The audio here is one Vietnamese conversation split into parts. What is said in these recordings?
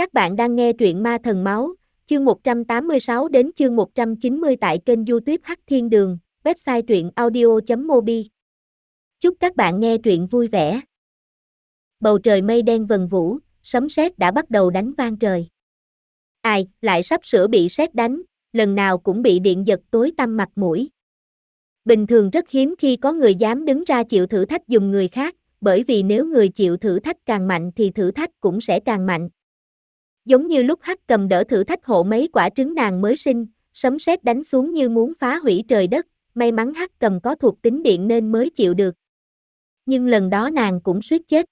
Các bạn đang nghe truyện Ma Thần Máu, chương 186 đến chương 190 tại kênh youtube Hắc Thiên Đường, website truyện audio.mobi. Chúc các bạn nghe truyện vui vẻ. Bầu trời mây đen vần vũ, sấm sét đã bắt đầu đánh vang trời. Ai, lại sắp sửa bị sét đánh, lần nào cũng bị điện giật tối tăm mặt mũi. Bình thường rất hiếm khi có người dám đứng ra chịu thử thách dùng người khác, bởi vì nếu người chịu thử thách càng mạnh thì thử thách cũng sẽ càng mạnh. Giống như lúc hắc cầm đỡ thử thách hộ mấy quả trứng nàng mới sinh, sấm sét đánh xuống như muốn phá hủy trời đất, may mắn hắc cầm có thuộc tính điện nên mới chịu được. Nhưng lần đó nàng cũng suýt chết.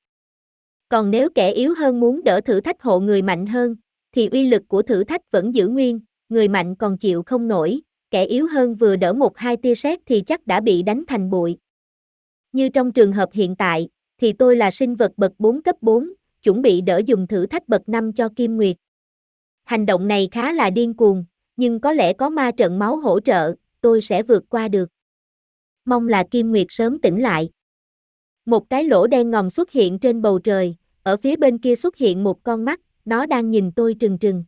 Còn nếu kẻ yếu hơn muốn đỡ thử thách hộ người mạnh hơn, thì uy lực của thử thách vẫn giữ nguyên, người mạnh còn chịu không nổi, kẻ yếu hơn vừa đỡ một hai tia sét thì chắc đã bị đánh thành bụi. Như trong trường hợp hiện tại, thì tôi là sinh vật bậc 4 cấp 4, chuẩn bị đỡ dùng thử thách bậc năm cho Kim Nguyệt. Hành động này khá là điên cuồng, nhưng có lẽ có ma trận máu hỗ trợ, tôi sẽ vượt qua được. Mong là Kim Nguyệt sớm tỉnh lại. Một cái lỗ đen ngòm xuất hiện trên bầu trời, ở phía bên kia xuất hiện một con mắt, nó đang nhìn tôi trừng trừng.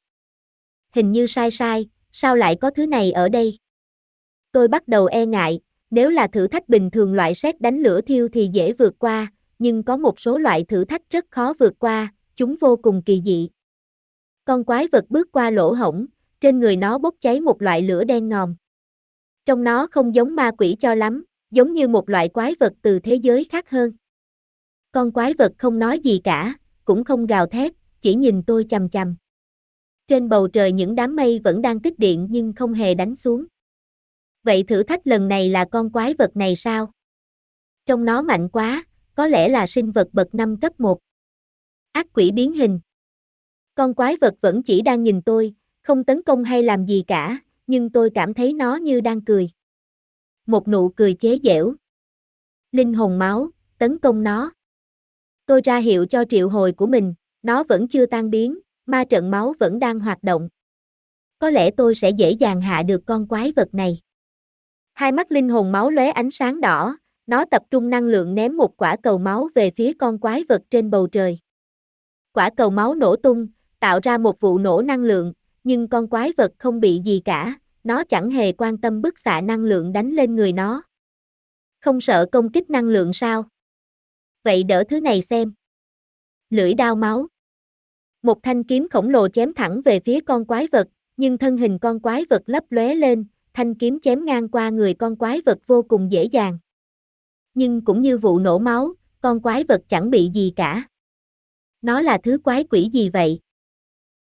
Hình như sai sai, sao lại có thứ này ở đây? Tôi bắt đầu e ngại, nếu là thử thách bình thường loại xét đánh lửa thiêu thì dễ vượt qua, nhưng có một số loại thử thách rất khó vượt qua, chúng vô cùng kỳ dị. Con quái vật bước qua lỗ hổng, trên người nó bốc cháy một loại lửa đen ngòm. Trong nó không giống ma quỷ cho lắm, giống như một loại quái vật từ thế giới khác hơn. Con quái vật không nói gì cả, cũng không gào thét, chỉ nhìn tôi chằm chằm. Trên bầu trời những đám mây vẫn đang tích điện nhưng không hề đánh xuống. Vậy thử thách lần này là con quái vật này sao? Trong nó mạnh quá, có lẽ là sinh vật bậc 5 cấp 1. Ác quỷ biến hình. Con quái vật vẫn chỉ đang nhìn tôi, không tấn công hay làm gì cả, nhưng tôi cảm thấy nó như đang cười. Một nụ cười chế giễu. Linh hồn máu, tấn công nó. Tôi ra hiệu cho triệu hồi của mình, nó vẫn chưa tan biến, ma trận máu vẫn đang hoạt động. Có lẽ tôi sẽ dễ dàng hạ được con quái vật này. Hai mắt linh hồn máu lóe ánh sáng đỏ, nó tập trung năng lượng ném một quả cầu máu về phía con quái vật trên bầu trời. Quả cầu máu nổ tung, tạo ra một vụ nổ năng lượng, nhưng con quái vật không bị gì cả, nó chẳng hề quan tâm bức xạ năng lượng đánh lên người nó. Không sợ công kích năng lượng sao? Vậy đỡ thứ này xem. Lưỡi đao máu. Một thanh kiếm khổng lồ chém thẳng về phía con quái vật, nhưng thân hình con quái vật lấp lóe lên, thanh kiếm chém ngang qua người con quái vật vô cùng dễ dàng nhưng cũng như vụ nổ máu, con quái vật chẳng bị gì cả. Nó là thứ quái quỷ gì vậy?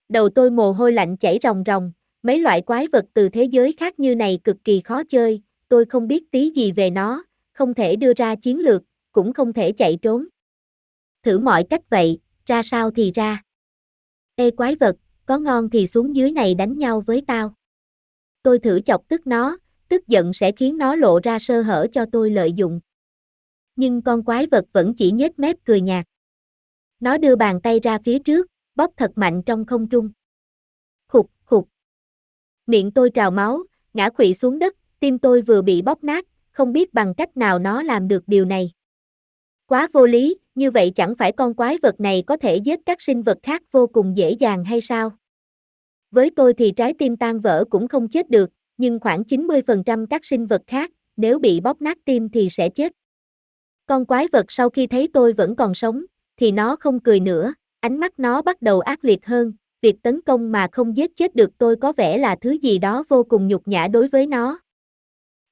Đầu tôi mồ hôi lạnh chảy ròng ròng, mấy loại quái vật từ thế giới khác như này cực kỳ khó chơi, tôi không biết tí gì về nó, không thể đưa ra chiến lược, cũng không thể chạy trốn. Thử mọi cách vậy, ra sao thì ra. Ê quái vật, có ngon thì xuống dưới này đánh nhau với tao. Tôi thử chọc tức nó, tức giận sẽ khiến nó lộ ra sơ hở cho tôi lợi dụng nhưng con quái vật vẫn chỉ nhếch mép cười nhạt. Nó đưa bàn tay ra phía trước, bóp thật mạnh trong không trung. Khục, khục. Miệng tôi trào máu, ngã quỵ xuống đất, tim tôi vừa bị bóp nát, không biết bằng cách nào nó làm được điều này. Quá vô lý, như vậy chẳng phải con quái vật này có thể giết các sinh vật khác vô cùng dễ dàng hay sao? Với tôi thì trái tim tan vỡ cũng không chết được, nhưng khoảng 90% các sinh vật khác, nếu bị bóp nát tim thì sẽ chết. Con quái vật sau khi thấy tôi vẫn còn sống, thì nó không cười nữa, ánh mắt nó bắt đầu ác liệt hơn, việc tấn công mà không giết chết được tôi có vẻ là thứ gì đó vô cùng nhục nhã đối với nó.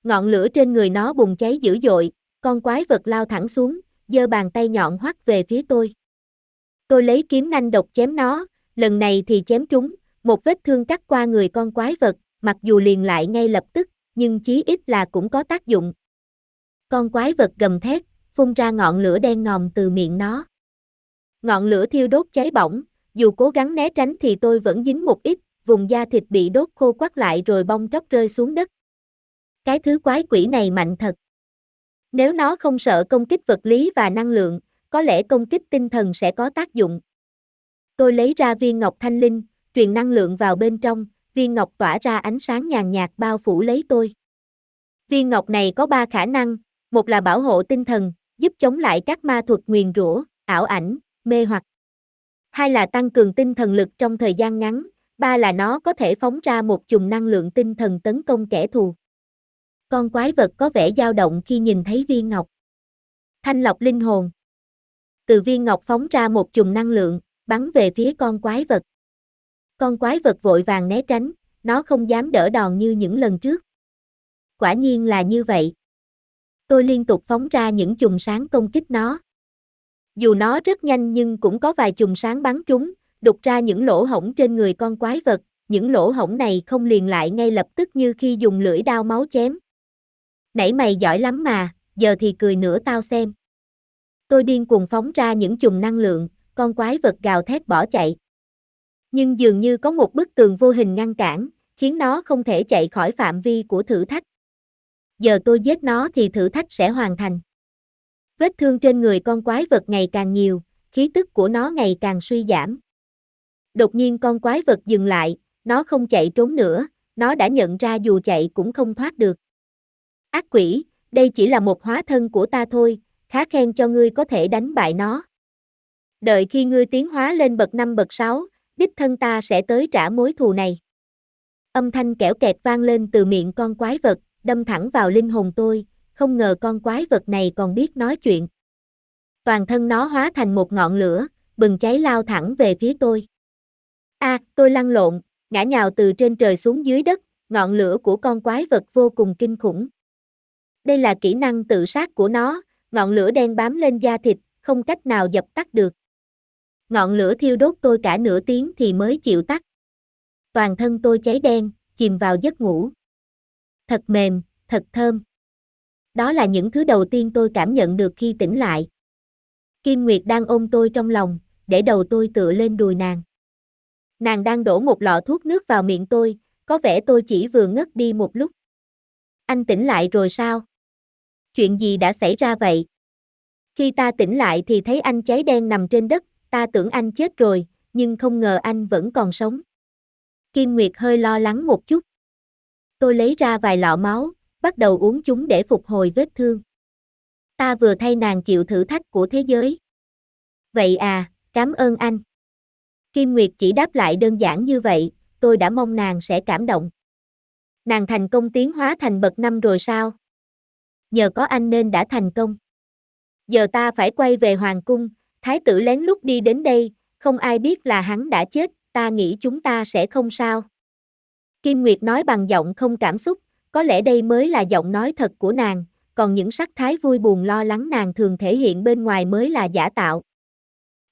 Ngọn lửa trên người nó bùng cháy dữ dội, con quái vật lao thẳng xuống, giơ bàn tay nhọn hoắt về phía tôi. Tôi lấy kiếm nanh độc chém nó, lần này thì chém trúng, một vết thương cắt qua người con quái vật, mặc dù liền lại ngay lập tức, nhưng chí ít là cũng có tác dụng. Con quái vật gầm thét, phun ra ngọn lửa đen ngòm từ miệng nó. Ngọn lửa thiêu đốt cháy bỏng, dù cố gắng né tránh thì tôi vẫn dính một ít, vùng da thịt bị đốt khô quắt lại rồi bong tróc rơi xuống đất. Cái thứ quái quỷ này mạnh thật. Nếu nó không sợ công kích vật lý và năng lượng, có lẽ công kích tinh thần sẽ có tác dụng. Tôi lấy ra viên ngọc thanh linh, truyền năng lượng vào bên trong, viên ngọc tỏa ra ánh sáng nhàn nhạt bao phủ lấy tôi. Viên ngọc này có ba khả năng, một là bảo hộ tinh thần, giúp chống lại các ma thuật nguyền rủa, ảo ảnh, mê hoặc. hai là tăng cường tinh thần lực trong thời gian ngắn, ba là nó có thể phóng ra một chùm năng lượng tinh thần tấn công kẻ thù. Con quái vật có vẻ dao động khi nhìn thấy viên ngọc. Thanh lọc linh hồn. Từ viên ngọc phóng ra một chùm năng lượng, bắn về phía con quái vật. Con quái vật vội vàng né tránh, nó không dám đỡ đòn như những lần trước. Quả nhiên là như vậy. Tôi liên tục phóng ra những chùm sáng công kích nó. Dù nó rất nhanh nhưng cũng có vài chùm sáng bắn trúng, đục ra những lỗ hổng trên người con quái vật, những lỗ hổng này không liền lại ngay lập tức như khi dùng lưỡi đao máu chém. Nãy mày giỏi lắm mà, giờ thì cười nữa tao xem. Tôi điên cuồng phóng ra những chùm năng lượng, con quái vật gào thét bỏ chạy. Nhưng dường như có một bức tường vô hình ngăn cản, khiến nó không thể chạy khỏi phạm vi của thử thách. Giờ tôi giết nó thì thử thách sẽ hoàn thành. Vết thương trên người con quái vật ngày càng nhiều, khí tức của nó ngày càng suy giảm. Đột nhiên con quái vật dừng lại, nó không chạy trốn nữa, nó đã nhận ra dù chạy cũng không thoát được. Ác quỷ, đây chỉ là một hóa thân của ta thôi, khá khen cho ngươi có thể đánh bại nó. Đợi khi ngươi tiến hóa lên bậc 5 bậc 6, đích thân ta sẽ tới trả mối thù này. Âm thanh kẻo kẹt vang lên từ miệng con quái vật, đâm thẳng vào linh hồn tôi, không ngờ con quái vật này còn biết nói chuyện. Toàn thân nó hóa thành một ngọn lửa, bừng cháy lao thẳng về phía tôi. A, tôi lăn lộn, ngã nhào từ trên trời xuống dưới đất, ngọn lửa của con quái vật vô cùng kinh khủng. Đây là kỹ năng tự sát của nó, ngọn lửa đen bám lên da thịt, không cách nào dập tắt được. Ngọn lửa thiêu đốt tôi cả nửa tiếng thì mới chịu tắt. Toàn thân tôi cháy đen, chìm vào giấc ngủ. Thật mềm, thật thơm. Đó là những thứ đầu tiên tôi cảm nhận được khi tỉnh lại. Kim Nguyệt đang ôm tôi trong lòng, để đầu tôi tựa lên đùi nàng. Nàng đang đổ một lọ thuốc nước vào miệng tôi, có vẻ tôi chỉ vừa ngất đi một lúc. Anh tỉnh lại rồi sao? Chuyện gì đã xảy ra vậy? Khi ta tỉnh lại thì thấy anh cháy đen nằm trên đất, ta tưởng anh chết rồi, nhưng không ngờ anh vẫn còn sống. Kim Nguyệt hơi lo lắng một chút. Tôi lấy ra vài lọ máu, bắt đầu uống chúng để phục hồi vết thương. Ta vừa thay nàng chịu thử thách của thế giới. Vậy à, cảm ơn anh. Kim Nguyệt chỉ đáp lại đơn giản như vậy, tôi đã mong nàng sẽ cảm động. Nàng thành công tiến hóa thành bậc năm rồi sao? Nhờ có anh nên đã thành công. Giờ ta phải quay về hoàng cung, thái tử lén lút đi đến đây, không ai biết là hắn đã chết, ta nghĩ chúng ta sẽ không sao. Kim Nguyệt nói bằng giọng không cảm xúc, có lẽ đây mới là giọng nói thật của nàng, còn những sắc thái vui buồn lo lắng nàng thường thể hiện bên ngoài mới là giả tạo.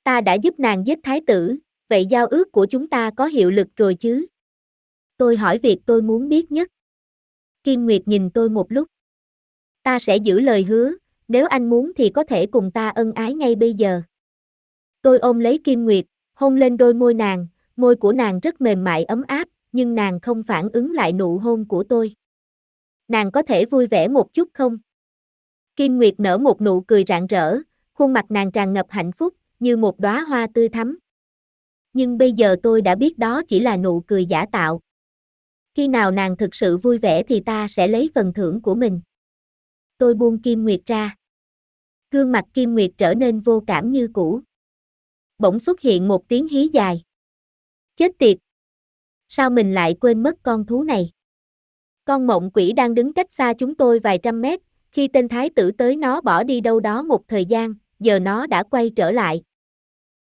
Ta đã giúp nàng giết thái tử, vậy giao ước của chúng ta có hiệu lực rồi chứ? Tôi hỏi việc tôi muốn biết nhất. Kim Nguyệt nhìn tôi một lúc. Ta sẽ giữ lời hứa, nếu anh muốn thì có thể cùng ta ân ái ngay bây giờ. Tôi ôm lấy Kim Nguyệt, hôn lên đôi môi nàng, môi của nàng rất mềm mại ấm áp, nhưng nàng không phản ứng lại nụ hôn của tôi. Nàng có thể vui vẻ một chút không? Kim Nguyệt nở một nụ cười rạng rỡ, khuôn mặt nàng tràn ngập hạnh phúc, như một đóa hoa tươi thắm. Nhưng bây giờ tôi đã biết đó chỉ là nụ cười giả tạo. Khi nào nàng thực sự vui vẻ thì ta sẽ lấy phần thưởng của mình. Tôi buông Kim Nguyệt ra. Gương mặt Kim Nguyệt trở nên vô cảm như cũ. Bỗng xuất hiện một tiếng hí dài. Chết tiệt! Sao mình lại quên mất con thú này? Con mộng quỷ đang đứng cách xa chúng tôi vài trăm mét, khi tên thái tử tới nó bỏ đi đâu đó một thời gian, giờ nó đã quay trở lại.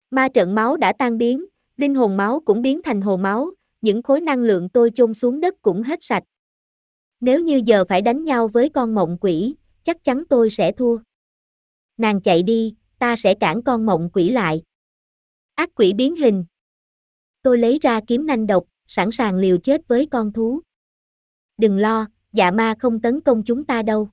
Ma trận máu đã tan biến, linh hồn máu cũng biến thành hồ máu, những khối năng lượng tôi chôn xuống đất cũng hết sạch. Nếu như giờ phải đánh nhau với con mộng quỷ, chắc chắn tôi sẽ thua. Nàng chạy đi, ta sẽ cản con mộng quỷ lại. Ác quỷ biến hình. Tôi lấy ra kiếm nanh độc, sẵn sàng liều chết với con thú. Đừng lo, dạ ma không tấn công chúng ta đâu.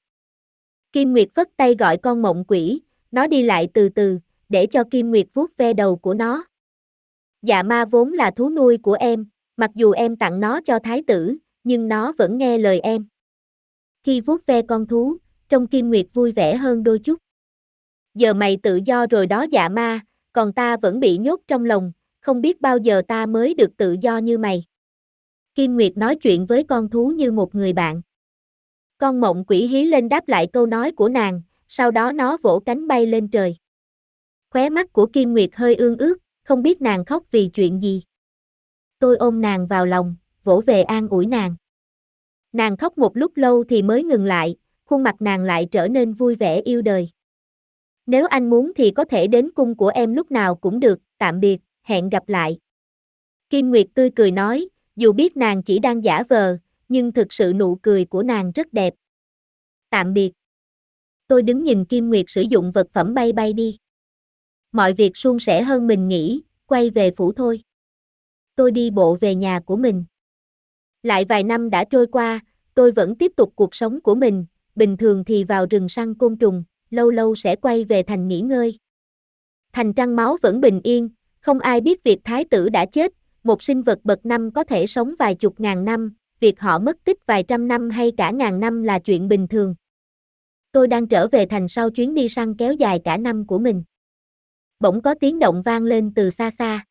Kim Nguyệt phất tay gọi con mộng quỷ, nó đi lại từ từ, để cho Kim Nguyệt vuốt ve đầu của nó. Dạ ma vốn là thú nuôi của em, mặc dù em tặng nó cho thái tử, nhưng nó vẫn nghe lời em. Khi vuốt ve con thú, trong Kim Nguyệt vui vẻ hơn đôi chút. Giờ mày tự do rồi đó dạ ma, còn ta vẫn bị nhốt trong lòng, không biết bao giờ ta mới được tự do như mày. Kim Nguyệt nói chuyện với con thú như một người bạn. Con mộng quỷ hí lên đáp lại câu nói của nàng, sau đó nó vỗ cánh bay lên trời. Khóe mắt của Kim Nguyệt hơi ương ướt, không biết nàng khóc vì chuyện gì. Tôi ôm nàng vào lòng, vỗ về an ủi nàng. Nàng khóc một lúc lâu thì mới ngừng lại, khuôn mặt nàng lại trở nên vui vẻ yêu đời. Nếu anh muốn thì có thể đến cung của em lúc nào cũng được, tạm biệt, hẹn gặp lại. Kim Nguyệt tươi cười nói, dù biết nàng chỉ đang giả vờ, nhưng thực sự nụ cười của nàng rất đẹp. Tạm biệt. Tôi đứng nhìn Kim Nguyệt sử dụng vật phẩm bay bay đi. Mọi việc suôn sẻ hơn mình nghĩ, quay về phủ thôi. Tôi đi bộ về nhà của mình. Lại vài năm đã trôi qua, tôi vẫn tiếp tục cuộc sống của mình, bình thường thì vào rừng săn côn trùng, lâu lâu sẽ quay về thành nghỉ ngơi. Thành trăng máu vẫn bình yên, không ai biết việc thái tử đã chết, một sinh vật bậc năm có thể sống vài chục ngàn năm, việc họ mất tích vài trăm năm hay cả ngàn năm là chuyện bình thường. Tôi đang trở về thành sau chuyến đi săn kéo dài cả năm của mình. Bỗng có tiếng động vang lên từ xa xa.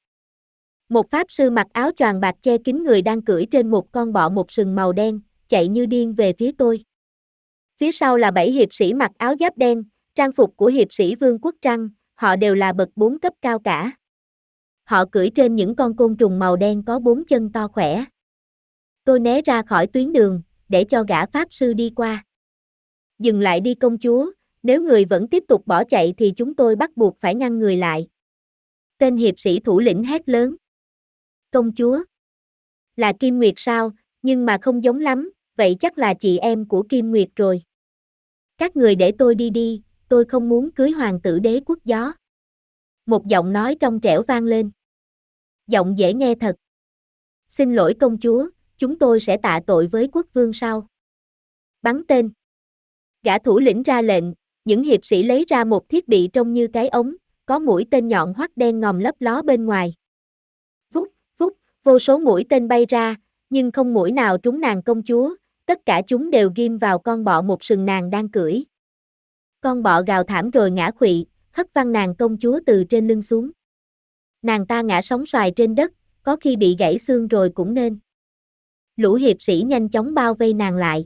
Một pháp sư mặc áo choàng bạc che kín người đang cưỡi trên một con bọ một sừng màu đen, chạy như điên về phía tôi. Phía sau là bảy hiệp sĩ mặc áo giáp đen, trang phục của hiệp sĩ Vương quốc Trăng, họ đều là bậc bốn cấp cao cả. Họ cưỡi trên những con côn trùng màu đen có bốn chân to khỏe. Tôi né ra khỏi tuyến đường, để cho gã pháp sư đi qua. Dừng lại đi công chúa, nếu người vẫn tiếp tục bỏ chạy thì chúng tôi bắt buộc phải ngăn người lại. Tên hiệp sĩ thủ lĩnh hét lớn. Công chúa. Là Kim Nguyệt sao, nhưng mà không giống lắm, vậy chắc là chị em của Kim Nguyệt rồi. Các người để tôi đi đi, tôi không muốn cưới hoàng tử đế quốc gió. Một giọng nói trong trẻo vang lên. Giọng dễ nghe thật. Xin lỗi công chúa, chúng tôi sẽ tạ tội với quốc vương sau. Bắn tên. Gã thủ lĩnh ra lệnh, những hiệp sĩ lấy ra một thiết bị trông như cái ống, có mũi tên nhọn hoắt đen ngòm lấp ló bên ngoài. Vút, vút, vô số mũi tên bay ra, nhưng không mũi nào trúng nàng công chúa, tất cả chúng đều ghim vào con bọ một sừng nàng đang cưỡi. Con bọ gào thảm rồi ngã khuỵu, hất văng nàng công chúa từ trên lưng xuống. Nàng ta ngã sóng xoài trên đất, có khi bị gãy xương rồi cũng nên. Lũ hiệp sĩ nhanh chóng bao vây nàng lại.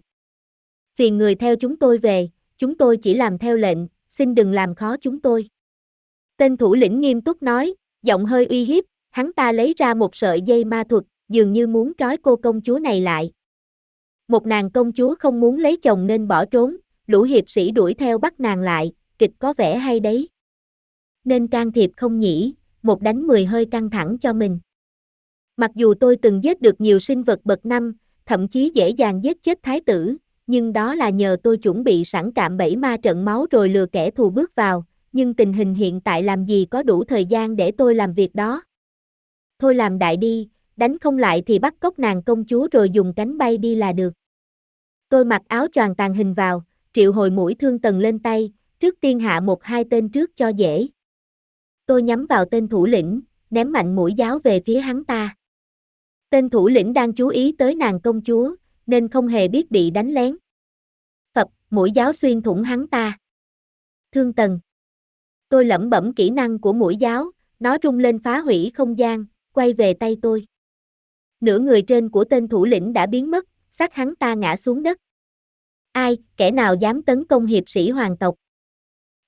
Phiền người theo chúng tôi về, chúng tôi chỉ làm theo lệnh, xin đừng làm khó chúng tôi. Tên thủ lĩnh nghiêm túc nói, giọng hơi uy hiếp, hắn ta lấy ra một sợi dây ma thuật, dường như muốn trói cô công chúa này lại. Một nàng công chúa không muốn lấy chồng nên bỏ trốn, lũ hiệp sĩ đuổi theo bắt nàng lại, kịch có vẻ hay đấy. Nên can thiệp không nhỉ, một đánh mười hơi căng thẳng cho mình. Mặc dù tôi từng giết được nhiều sinh vật bậc năm, thậm chí dễ dàng giết chết thái tử, nhưng đó là nhờ tôi chuẩn bị sẵn cạm bẫy ma trận máu rồi lừa kẻ thù bước vào, nhưng tình hình hiện tại làm gì có đủ thời gian để tôi làm việc đó. Thôi làm đại đi, đánh không lại thì bắt cóc nàng công chúa rồi dùng cánh bay đi là được. Tôi mặc áo choàng tàn hình vào, triệu hồi mũi thương tầng lên tay, trước tiên hạ một hai tên trước cho dễ. Tôi nhắm vào tên thủ lĩnh, ném mạnh mũi giáo về phía hắn ta. Tên thủ lĩnh đang chú ý tới nàng công chúa, nên không hề biết bị đánh lén. Phập, mũi giáo xuyên thủng hắn ta. Thương tần. Tôi lẩm bẩm kỹ năng của mũi giáo, nó rung lên phá hủy không gian, quay về tay tôi. Nửa người trên của tên thủ lĩnh đã biến mất, xác hắn ta ngã xuống đất. Ai, kẻ nào dám tấn công hiệp sĩ hoàng tộc?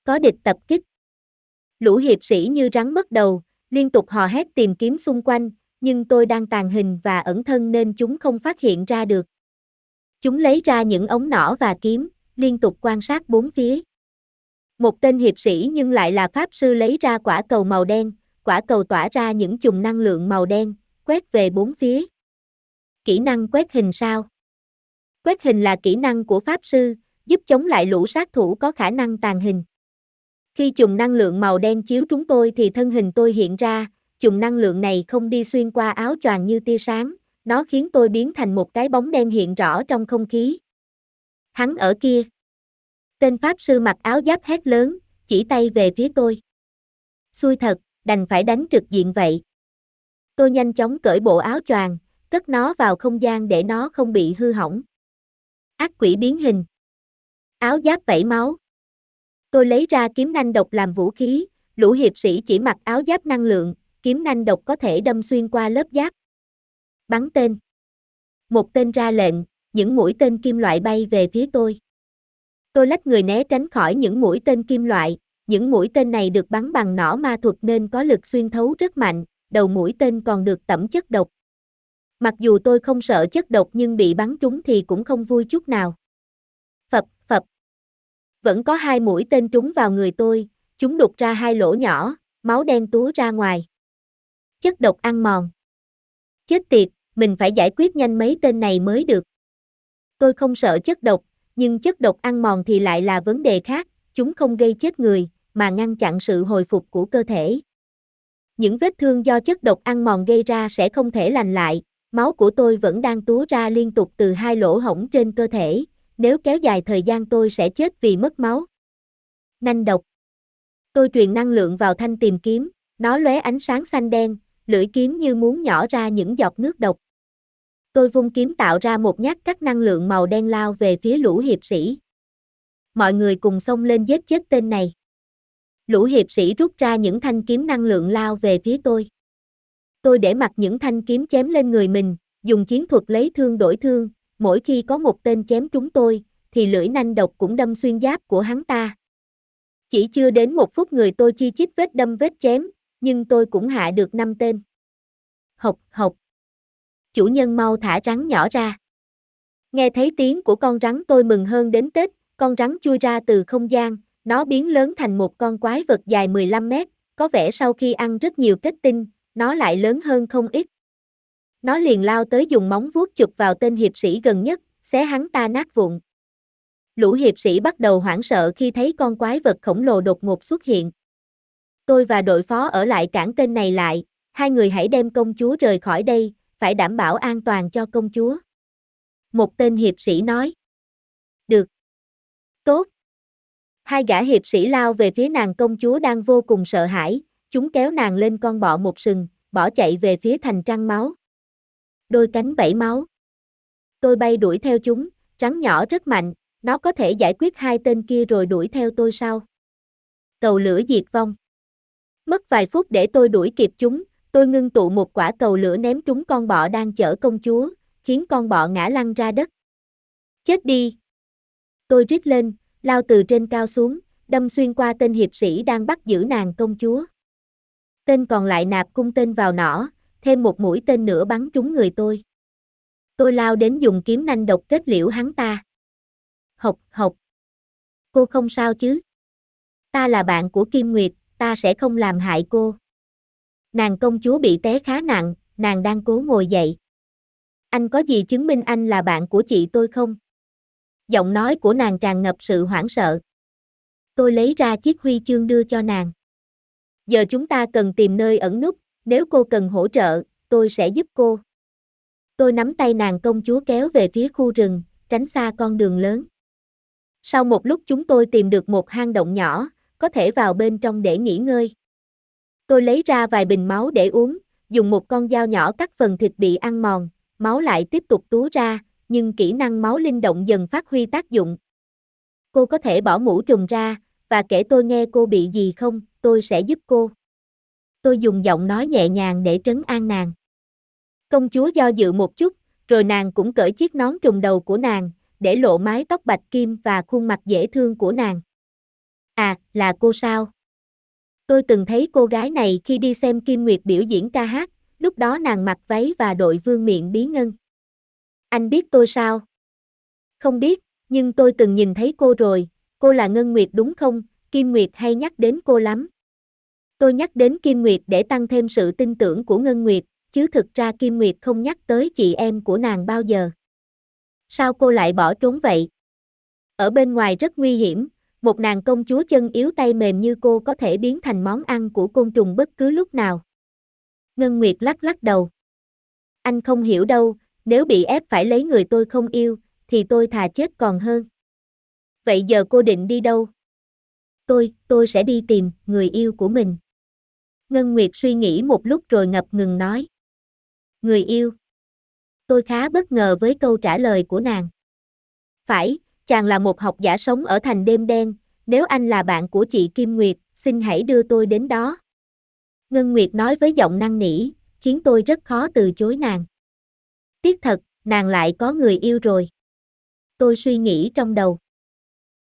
Có địch tập kích. Lũ hiệp sĩ như rắn mất đầu, liên tục hò hét tìm kiếm xung quanh, nhưng tôi đang tàn hình và ẩn thân nên chúng không phát hiện ra được. Chúng lấy ra những ống nỏ và kiếm, liên tục quan sát bốn phía. Một tên hiệp sĩ nhưng lại là pháp sư lấy ra quả cầu màu đen, quả cầu tỏa ra những chùm năng lượng màu đen, quét về bốn phía. Kỹ năng quét hình sao? Quét hình là kỹ năng của pháp sư, giúp chống lại lũ sát thủ có khả năng tàn hình. Khi chùm năng lượng màu đen chiếu trúng tôi thì thân hình tôi hiện ra, chùm năng lượng này không đi xuyên qua áo choàng như tia sáng, nó khiến tôi biến thành một cái bóng đen hiện rõ trong không khí. Hắn ở kia. Tên Pháp sư mặc áo giáp hét lớn, chỉ tay về phía tôi. Xui thật, đành phải đánh trực diện vậy. Tôi nhanh chóng cởi bộ áo choàng, cất nó vào không gian để nó không bị hư hỏng. Ác quỷ biến hình. Áo giáp vẩy máu. Tôi lấy ra kiếm nanh độc làm vũ khí, lũ hiệp sĩ chỉ mặc áo giáp năng lượng, kiếm nanh độc có thể đâm xuyên qua lớp giáp. Bắn tên. Một tên ra lệnh, những mũi tên kim loại bay về phía tôi. Tôi lách người né tránh khỏi những mũi tên kim loại, những mũi tên này được bắn bằng nỏ ma thuật nên có lực xuyên thấu rất mạnh, đầu mũi tên còn được tẩm chất độc. Mặc dù tôi không sợ chất độc nhưng bị bắn trúng thì cũng không vui chút nào. Vẫn có hai mũi tên trúng vào người tôi, chúng đục ra hai lỗ nhỏ, máu đen túa ra ngoài. Chất độc ăn mòn. Chết tiệt, mình phải giải quyết nhanh mấy tên này mới được. Tôi không sợ chất độc, nhưng chất độc ăn mòn thì lại là vấn đề khác, chúng không gây chết người, mà ngăn chặn sự hồi phục của cơ thể. Những vết thương do chất độc ăn mòn gây ra sẽ không thể lành lại, máu của tôi vẫn đang túa ra liên tục từ hai lỗ hổng trên cơ thể, nếu kéo dài thời gian tôi sẽ chết vì mất máu. Nanh độc Tôi truyền năng lượng vào thanh tìm kiếm, nó lóe ánh sáng xanh đen, lưỡi kiếm như muốn nhỏ ra những giọt nước độc. Tôi vung kiếm tạo ra một nhát cắt năng lượng màu đen lao về phía lũ hiệp sĩ. Mọi người cùng xông lên giết chết tên này. Lũ hiệp sĩ rút ra những thanh kiếm năng lượng lao về phía tôi. Tôi để mặc những thanh kiếm chém lên người mình, dùng chiến thuật lấy thương đổi thương, mỗi khi có một tên chém trúng tôi, thì lưỡi nanh độc cũng đâm xuyên giáp của hắn ta. Chỉ chưa đến một phút người tôi chi chít vết đâm vết chém, nhưng tôi cũng hạ được năm tên. Học, học. Chủ nhân mau thả rắn nhỏ ra. Nghe thấy tiếng của con rắn tôi mừng hơn đến Tết, con rắn chui ra từ không gian, nó biến lớn thành một con quái vật dài 15 mét, có vẻ sau khi ăn rất nhiều kết tinh, nó lại lớn hơn không ít. Nó liền lao tới dùng móng vuốt chụp vào tên hiệp sĩ gần nhất, xé hắn ta nát vụn. Lũ hiệp sĩ bắt đầu hoảng sợ khi thấy con quái vật khổng lồ đột ngột xuất hiện. Tôi và đội phó ở lại cản tên này lại, hai người hãy đem công chúa rời khỏi đây, phải đảm bảo an toàn cho công chúa. Một tên hiệp sĩ nói. Được. Tốt. Hai gã hiệp sĩ lao về phía nàng công chúa đang vô cùng sợ hãi, chúng kéo nàng lên con bọ một sừng, bỏ chạy về phía thành trăng máu. Đôi cánh vẫy máu. Tôi bay đuổi theo chúng, rắn nhỏ rất mạnh, nó có thể giải quyết hai tên kia rồi đuổi theo tôi sau. Cầu lửa diệt vong. Mất vài phút để tôi đuổi kịp chúng, tôi ngưng tụ một quả cầu lửa ném trúng con bọ đang chở công chúa, khiến con bọ ngã lăn ra đất. Chết đi! Tôi rít lên, lao từ trên cao xuống, đâm xuyên qua tên hiệp sĩ đang bắt giữ nàng công chúa. Tên còn lại nạp cung tên vào nỏ, thêm một mũi tên nữa bắn trúng người tôi. Tôi lao đến dùng kiếm nanh độc kết liễu hắn ta. Học, học. Cô không sao chứ? Ta là bạn của Kim Nguyệt, ta sẽ không làm hại cô. Nàng công chúa bị té khá nặng, nàng đang cố ngồi dậy. Anh có gì chứng minh anh là bạn của chị tôi không? Giọng nói của nàng tràn ngập sự hoảng sợ. Tôi lấy ra chiếc huy chương đưa cho nàng. Giờ chúng ta cần tìm nơi ẩn núp, nếu cô cần hỗ trợ, tôi sẽ giúp cô. Tôi nắm tay nàng công chúa kéo về phía khu rừng, tránh xa con đường lớn. Sau một lúc chúng tôi tìm được một hang động nhỏ, có thể vào bên trong để nghỉ ngơi. Tôi lấy ra vài bình máu để uống, dùng một con dao nhỏ cắt phần thịt bị ăn mòn, máu lại tiếp tục túa ra, nhưng kỹ năng máu linh động dần phát huy tác dụng. Cô có thể bỏ mũ trùng ra, và kể tôi nghe cô bị gì không, tôi sẽ giúp cô. Tôi dùng giọng nói nhẹ nhàng để trấn an nàng. Công chúa do dự một chút, rồi nàng cũng cởi chiếc nón trùng đầu của nàng, để lộ mái tóc bạch kim và khuôn mặt dễ thương của nàng. À, là cô sao? Tôi từng thấy cô gái này khi đi xem Kim Nguyệt biểu diễn ca hát, lúc đó nàng mặc váy và đội vương miệng bí ngân. Anh biết tôi sao? Không biết, nhưng tôi từng nhìn thấy cô rồi, cô là Ngân Nguyệt đúng không? Kim Nguyệt hay nhắc đến cô lắm. Tôi nhắc đến Kim Nguyệt để tăng thêm sự tin tưởng của Ngân Nguyệt, chứ thực ra Kim Nguyệt không nhắc tới chị em của nàng bao giờ. Sao cô lại bỏ trốn vậy? Ở bên ngoài rất nguy hiểm, một nàng công chúa chân yếu tay mềm như cô có thể biến thành món ăn của côn trùng bất cứ lúc nào. Ngân Nguyệt lắc lắc đầu. Anh không hiểu đâu, nếu bị ép phải lấy người tôi không yêu, thì tôi thà chết còn hơn. Vậy giờ cô định đi đâu? Tôi, tôi sẽ đi tìm người yêu của mình. Ngân Nguyệt suy nghĩ một lúc rồi ngập ngừng nói. Người yêu. Tôi khá bất ngờ với câu trả lời của nàng. Phải, chàng là một học giả sống ở thành đêm đen, nếu anh là bạn của chị Kim Nguyệt, xin hãy đưa tôi đến đó. Ngân Nguyệt nói với giọng năng nỉ, khiến tôi rất khó từ chối nàng. Tiếc thật, nàng lại có người yêu rồi. Tôi suy nghĩ trong đầu.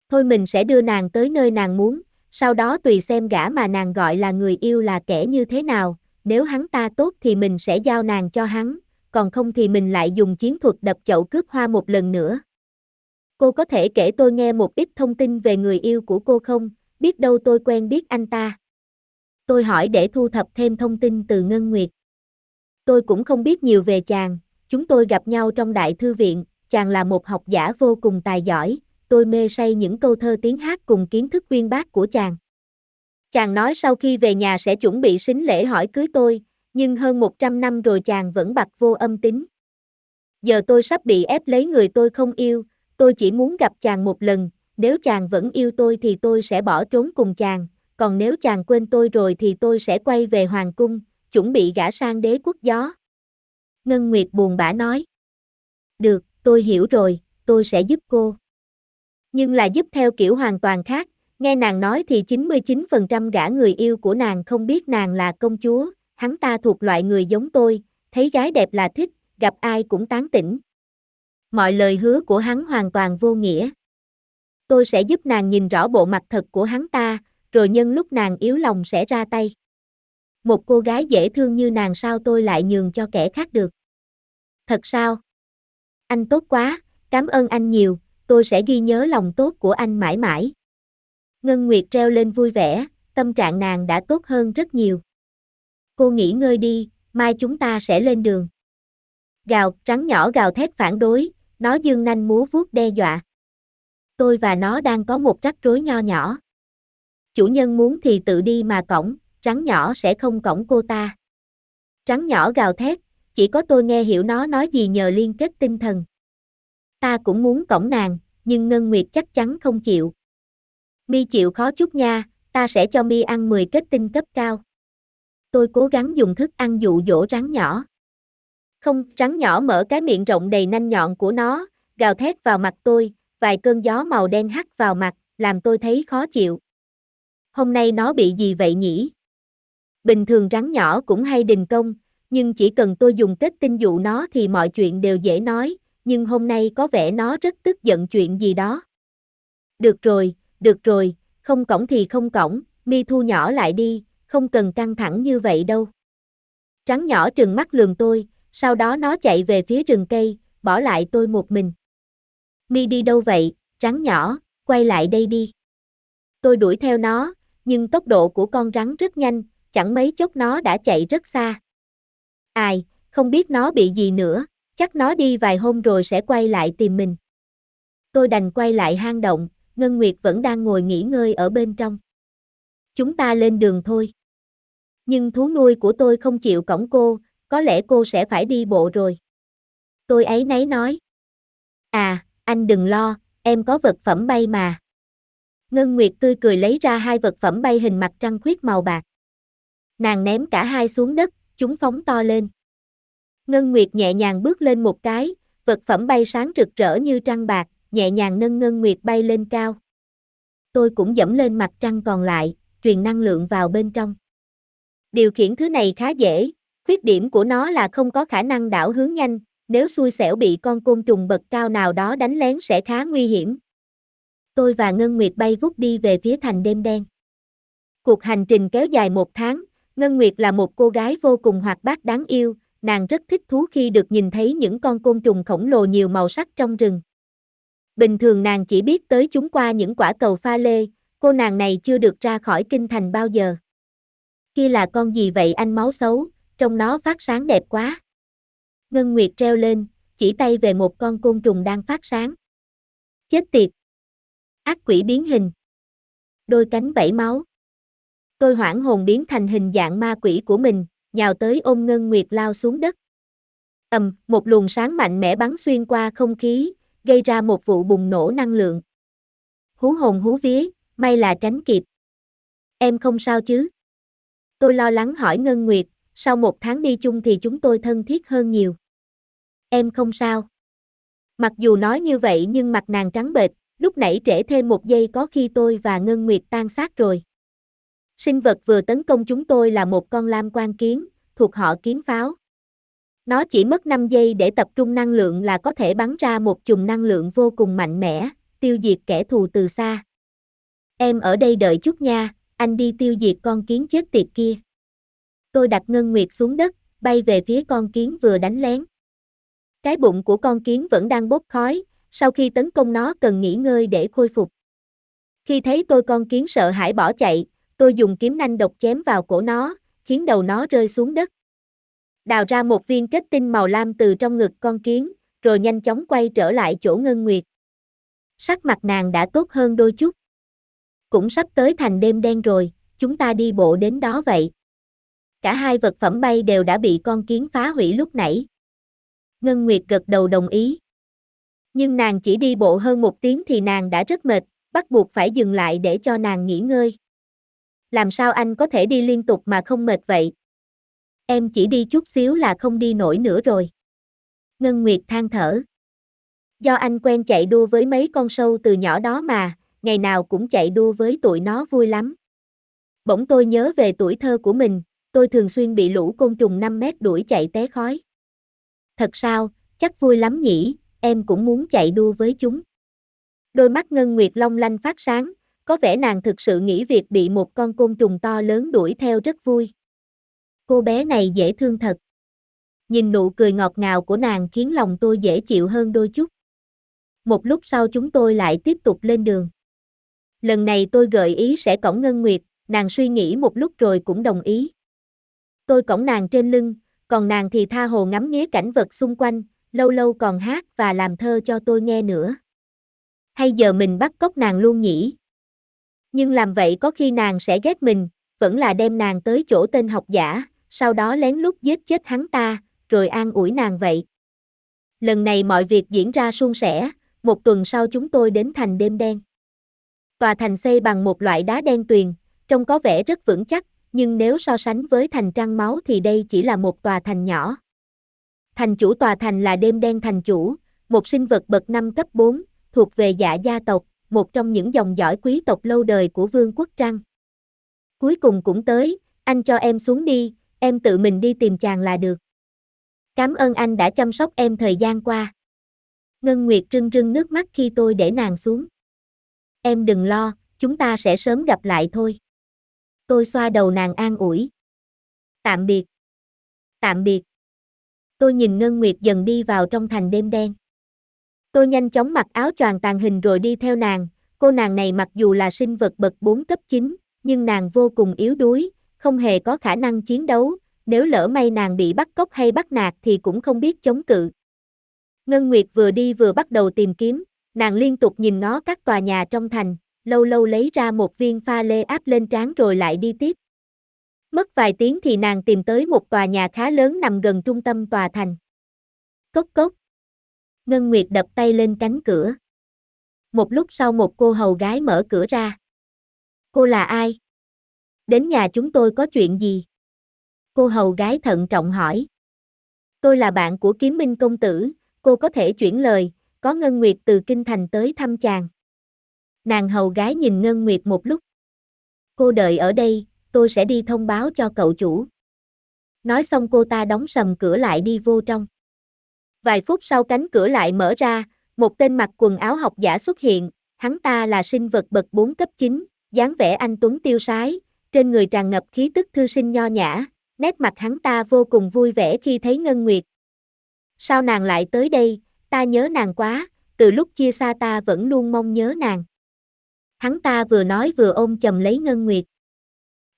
Thôi mình sẽ đưa nàng tới nơi nàng muốn, sau đó tùy xem gã mà nàng gọi là người yêu là kẻ như thế nào, nếu hắn ta tốt thì mình sẽ giao nàng cho hắn, còn không thì mình lại dùng chiến thuật đập chậu cướp hoa một lần nữa. Cô có thể kể tôi nghe một ít thông tin về người yêu của cô không, biết đâu tôi quen biết anh ta. Tôi hỏi để thu thập thêm thông tin từ Ngân Nguyệt. Tôi cũng không biết nhiều về chàng, chúng tôi gặp nhau trong đại thư viện, chàng là một học giả vô cùng tài giỏi, tôi mê say những câu thơ tiếng hát cùng kiến thức uyên bác của chàng. Chàng nói sau khi về nhà sẽ chuẩn bị sính lễ hỏi cưới tôi, nhưng hơn 100 năm rồi chàng vẫn bặt vô âm tính. Giờ tôi sắp bị ép lấy người tôi không yêu, tôi chỉ muốn gặp chàng một lần, nếu chàng vẫn yêu tôi thì tôi sẽ bỏ trốn cùng chàng, còn nếu chàng quên tôi rồi thì tôi sẽ quay về hoàng cung, chuẩn bị gả sang đế quốc gió. Ngân Nguyệt buồn bã nói. Được, tôi hiểu rồi, tôi sẽ giúp cô. Nhưng là giúp theo kiểu hoàn toàn khác, nghe nàng nói thì 99% gã người yêu của nàng không biết nàng là công chúa, hắn ta thuộc loại người giống tôi, thấy gái đẹp là thích, gặp ai cũng tán tỉnh. Mọi lời hứa của hắn hoàn toàn vô nghĩa. Tôi sẽ giúp nàng nhìn rõ bộ mặt thật của hắn ta, rồi nhân lúc nàng yếu lòng sẽ ra tay. Một cô gái dễ thương như nàng sao tôi lại nhường cho kẻ khác được. Thật sao? Anh tốt quá, cảm ơn anh nhiều, tôi sẽ ghi nhớ lòng tốt của anh mãi mãi. Ngân Nguyệt treo lên vui vẻ, tâm trạng nàng đã tốt hơn rất nhiều. Cô nghỉ ngơi đi, mai chúng ta sẽ lên đường. Gào, rắn nhỏ gào thét phản đối, nó dương nanh múa vuốt đe dọa. Tôi và nó đang có một rắc rối nho nhỏ. Chủ nhân muốn thì tự đi mà cổng, rắn nhỏ sẽ không cổng cô ta. rắn nhỏ gào thét, chỉ có tôi nghe hiểu nó nói gì nhờ liên kết tinh thần. Ta cũng muốn cổng nàng, nhưng Ngân Nguyệt chắc chắn không chịu. Mi chịu khó chút nha, ta sẽ cho Mi ăn 10 kết tinh cấp cao. Tôi cố gắng dùng thức ăn dụ dỗ rắn nhỏ. Không, rắn nhỏ mở cái miệng rộng đầy nanh nhọn của nó, gào thét vào mặt tôi, vài cơn gió màu đen hắt vào mặt, làm tôi thấy khó chịu. Hôm nay nó bị gì vậy nhỉ? Bình thường rắn nhỏ cũng hay đình công, nhưng chỉ cần tôi dùng kết tinh dụ nó thì mọi chuyện đều dễ nói, nhưng hôm nay có vẻ nó rất tức giận chuyện gì đó. Được rồi, được rồi, không cổng thì không cổng, mi thu nhỏ lại đi, không cần căng thẳng như vậy đâu. Trắng nhỏ trừng mắt lườm tôi, sau đó nó chạy về phía rừng cây, bỏ lại tôi một mình. Mi đi đâu vậy, rắn nhỏ, quay lại đây đi. Tôi đuổi theo nó, nhưng tốc độ của con rắn rất nhanh, chẳng mấy chốc nó đã chạy rất xa. Ai, không biết nó bị gì nữa, chắc nó đi vài hôm rồi sẽ quay lại tìm mình. Tôi đành quay lại hang động, Ngân Nguyệt vẫn đang ngồi nghỉ ngơi ở bên trong. Chúng ta lên đường thôi. Nhưng thú nuôi của tôi không chịu cõng cô, có lẽ cô sẽ phải đi bộ rồi. Tôi ấy nấy nói. À, anh đừng lo, em có vật phẩm bay mà. Ngân Nguyệt tươi cười lấy ra hai vật phẩm bay hình mặt trăng khuyết màu bạc. Nàng ném cả hai xuống đất, chúng phóng to lên. Ngân Nguyệt nhẹ nhàng bước lên một cái, vật phẩm bay sáng rực rỡ như trăng bạc, nhẹ nhàng nâng Ngân Nguyệt bay lên cao. Tôi cũng dẫm lên mặt trăng còn lại, truyền năng lượng vào bên trong. Điều khiển thứ này khá dễ, khuyết điểm của nó là không có khả năng đảo hướng nhanh, nếu xui xẻo bị con côn trùng bậc cao nào đó đánh lén sẽ khá nguy hiểm. Tôi và Ngân Nguyệt bay vút đi về phía thành đêm đen. Cuộc hành trình kéo dài một tháng, Ngân Nguyệt là một cô gái vô cùng hoạt bát đáng yêu, nàng rất thích thú khi được nhìn thấy những con côn trùng khổng lồ nhiều màu sắc trong rừng. Bình thường nàng chỉ biết tới chúng qua những quả cầu pha lê, cô nàng này chưa được ra khỏi kinh thành bao giờ. Kia là con gì vậy anh máu xấu, Trong nó phát sáng đẹp quá. Ngân Nguyệt treo lên, chỉ tay về một con côn trùng đang phát sáng. Chết tiệt! Ác quỷ biến hình. Đôi cánh vẫy máu. Tôi hoảng hồn biến thành hình dạng ma quỷ của mình, nhào tới ôm Ngân Nguyệt lao xuống đất. Ầm, một luồng sáng mạnh mẽ bắn xuyên qua không khí, gây ra một vụ bùng nổ năng lượng. Hú hồn hú vía, may là tránh kịp. Em không sao chứ? Tôi lo lắng hỏi Ngân Nguyệt, sau một tháng đi chung thì chúng tôi thân thiết hơn nhiều. Em không sao. Mặc dù nói như vậy nhưng mặt nàng trắng bệch, lúc nãy trễ thêm một giây có khi tôi và Ngân Nguyệt tan xác rồi. Sinh vật vừa tấn công chúng tôi là một con lam quan kiến, thuộc họ kiến pháo. Nó chỉ mất 5 giây để tập trung năng lượng là có thể bắn ra một chùm năng lượng vô cùng mạnh mẽ, tiêu diệt kẻ thù từ xa. Em ở đây đợi chút nha, anh đi tiêu diệt con kiến chết tiệt kia. Tôi đặt Ngân Nguyệt xuống đất, bay về phía con kiến vừa đánh lén. Cái bụng của con kiến vẫn đang bốc khói, sau khi tấn công nó cần nghỉ ngơi để khôi phục. Khi thấy tôi con kiến sợ hãi bỏ chạy, tôi dùng kiếm nanh độc chém vào cổ nó, khiến đầu nó rơi xuống đất. Đào ra một viên kết tinh màu lam từ trong ngực con kiến, rồi nhanh chóng quay trở lại chỗ Ngân Nguyệt. Sắc mặt nàng đã tốt hơn đôi chút. Cũng sắp tới thành đêm đen rồi, chúng ta đi bộ đến đó vậy. Cả hai vật phẩm bay đều đã bị con kiến phá hủy lúc nãy. Ngân Nguyệt gật đầu đồng ý. Nhưng nàng chỉ đi bộ hơn một tiếng thì nàng đã rất mệt, bắt buộc phải dừng lại để cho nàng nghỉ ngơi. Làm sao anh có thể đi liên tục mà không mệt vậy? Em chỉ đi chút xíu là không đi nổi nữa rồi. Ngân Nguyệt than thở. Do anh quen chạy đua với mấy con sâu từ nhỏ đó mà, ngày nào cũng chạy đua với tụi nó vui lắm. Bỗng tôi nhớ về tuổi thơ của mình, tôi thường xuyên bị lũ côn trùng 5 mét đuổi chạy té khói. Thật sao, chắc vui lắm nhỉ, em cũng muốn chạy đua với chúng. Đôi mắt Ngân Nguyệt long lanh phát sáng, có vẻ nàng thực sự nghĩ việc bị một con côn trùng to lớn đuổi theo rất vui. Cô bé này dễ thương thật. Nhìn nụ cười ngọt ngào của nàng khiến lòng tôi dễ chịu hơn đôi chút. Một lúc sau chúng tôi lại tiếp tục lên đường. Lần này tôi gợi ý sẽ cõng Ngân Nguyệt, nàng suy nghĩ một lúc rồi cũng đồng ý. Tôi cõng nàng trên lưng, còn nàng thì tha hồ ngắm nghía cảnh vật xung quanh, lâu lâu còn hát và làm thơ cho tôi nghe nữa. Hay giờ mình bắt cóc nàng luôn nhỉ? Nhưng làm vậy có khi nàng sẽ ghét mình, vẫn là đem nàng tới chỗ tên học giả, sau đó lén lút giết chết hắn ta, rồi an ủi nàng vậy. Lần này mọi việc diễn ra suôn sẻ, một tuần sau chúng tôi đến thành đêm đen. Tòa thành xây bằng một loại đá đen tuyền, trông có vẻ rất vững chắc, nhưng nếu so sánh với thành trăng máu thì đây chỉ là một tòa thành nhỏ. Thành chủ tòa thành là đêm đen thành chủ, một sinh vật bậc 5 cấp 4, thuộc về dạ gia tộc, một trong những dòng dõi quý tộc lâu đời của vương quốc trăng. Cuối cùng cũng tới, anh cho em xuống đi, em tự mình đi tìm chàng là được. Cảm ơn anh đã chăm sóc em thời gian qua. Ngân Nguyệt rưng rưng nước mắt khi tôi để nàng xuống. Em đừng lo, chúng ta sẽ sớm gặp lại thôi. Tôi xoa đầu nàng an ủi. Tạm biệt. Tạm biệt. Tôi nhìn Ngân Nguyệt dần đi vào trong thành đêm đen. Tôi nhanh chóng mặc áo choàng tàn hình rồi đi theo nàng, cô nàng này mặc dù là sinh vật bậc 4 cấp 9, nhưng nàng vô cùng yếu đuối, không hề có khả năng chiến đấu, nếu lỡ may nàng bị bắt cóc hay bắt nạt thì cũng không biết chống cự. Ngân Nguyệt vừa đi vừa bắt đầu tìm kiếm, nàng liên tục nhìn ngó các tòa nhà trong thành, lâu lâu lấy ra một viên pha lê áp lên trán rồi lại đi tiếp. Mất vài tiếng thì nàng tìm tới một tòa nhà khá lớn nằm gần trung tâm tòa thành. Cốc cốc. Ngân Nguyệt đập tay lên cánh cửa. Một lúc sau một cô hầu gái mở cửa ra. Cô là ai? Đến nhà chúng tôi có chuyện gì? Cô hầu gái thận trọng hỏi. Tôi là bạn của kiếm minh công tử, cô có thể chuyển lời, có Ngân Nguyệt từ Kinh Thành tới thăm chàng. Nàng hầu gái nhìn Ngân Nguyệt một lúc. Cô đợi ở đây, tôi sẽ đi thông báo cho cậu chủ. Nói xong cô ta đóng sầm cửa lại đi vô trong. Vài phút sau cánh cửa lại mở ra, một tên mặc quần áo học giả xuất hiện, hắn ta là sinh vật bậc 4 cấp 9, dáng vẻ anh tuấn tiêu sái, trên người tràn ngập khí tức thư sinh nho nhã, nét mặt hắn ta vô cùng vui vẻ khi thấy Ngân Nguyệt. Sao nàng lại tới đây, ta nhớ nàng quá, từ lúc chia xa ta vẫn luôn mong nhớ nàng. Hắn ta vừa nói vừa ôm chầm lấy Ngân Nguyệt.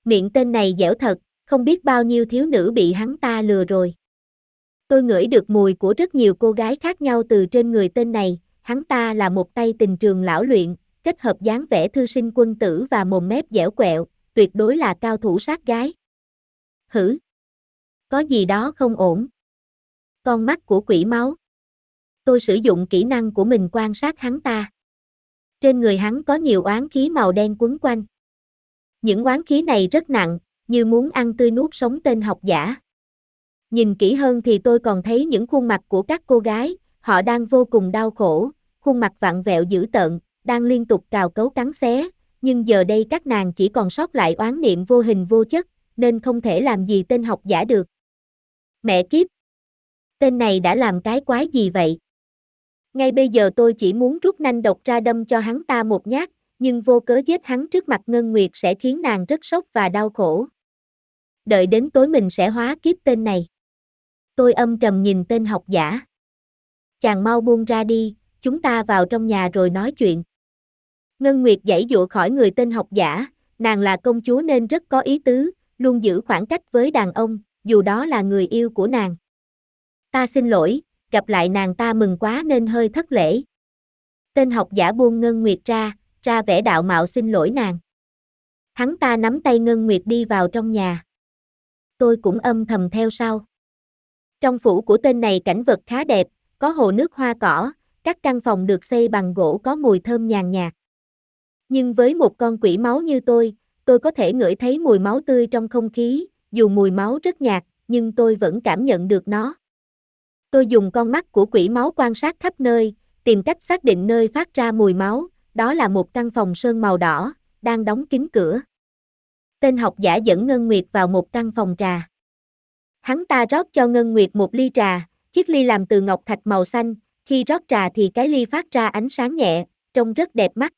Miệng tên này dẻo thật, không biết bao nhiêu thiếu nữ bị hắn ta lừa rồi. Tôi ngửi được mùi của rất nhiều cô gái khác nhau từ trên người tên này, hắn ta là một tay tình trường lão luyện, kết hợp dáng vẻ thư sinh quân tử và mồm mép dẻo quẹo, tuyệt đối là cao thủ sát gái. Hử? Có gì đó không ổn. Con mắt của quỷ máu. Tôi sử dụng kỹ năng của mình quan sát hắn ta. Trên người hắn có nhiều oán khí màu đen quấn quanh. Những oán khí này rất nặng, như muốn ăn tươi nuốt sống tên học giả. Nhìn kỹ hơn thì tôi còn thấy những khuôn mặt của các cô gái, họ đang vô cùng đau khổ, khuôn mặt vặn vẹo dữ tợn, đang liên tục cào cấu cắn xé, nhưng giờ đây các nàng chỉ còn sót lại oán niệm vô hình vô chất, nên không thể làm gì tên học giả được. Mẹ kiếp! Tên này đã làm cái quái gì vậy? Ngay bây giờ tôi chỉ muốn rút nanh độc ra đâm cho hắn ta một nhát, nhưng vô cớ giết hắn trước mặt Ngân Nguyệt sẽ khiến nàng rất sốc và đau khổ. Đợi đến tối mình sẽ hóa kiếp tên này. Tôi âm trầm nhìn tên học giả. Chàng mau buông ra đi, chúng ta vào trong nhà rồi nói chuyện. Ngân Nguyệt dãy dụa khỏi người tên học giả, nàng là công chúa nên rất có ý tứ, luôn giữ khoảng cách với đàn ông, dù đó là người yêu của nàng. Ta xin lỗi, gặp lại nàng ta mừng quá nên hơi thất lễ. Tên học giả buông Ngân Nguyệt ra, ra vẻ đạo mạo xin lỗi nàng. Hắn ta nắm tay Ngân Nguyệt đi vào trong nhà. Tôi cũng âm thầm theo sau. Trong phủ của tên này cảnh vật khá đẹp, có hồ nước hoa cỏ, các căn phòng được xây bằng gỗ có mùi thơm nhàn nhạt. Nhưng với một con quỷ máu như tôi, tôi có thể ngửi thấy mùi máu tươi trong không khí, dù mùi máu rất nhạt, nhưng tôi vẫn cảm nhận được nó. Tôi dùng con mắt của quỷ máu quan sát khắp nơi, tìm cách xác định nơi phát ra mùi máu, đó là một căn phòng sơn màu đỏ, đang đóng kín cửa. Tên học giả dẫn Ngân Nguyệt vào một căn phòng trà. Hắn ta rót cho Ngân Nguyệt một ly trà, chiếc ly làm từ ngọc thạch màu xanh, khi rót trà thì cái ly phát ra ánh sáng nhẹ, trông rất đẹp mắt.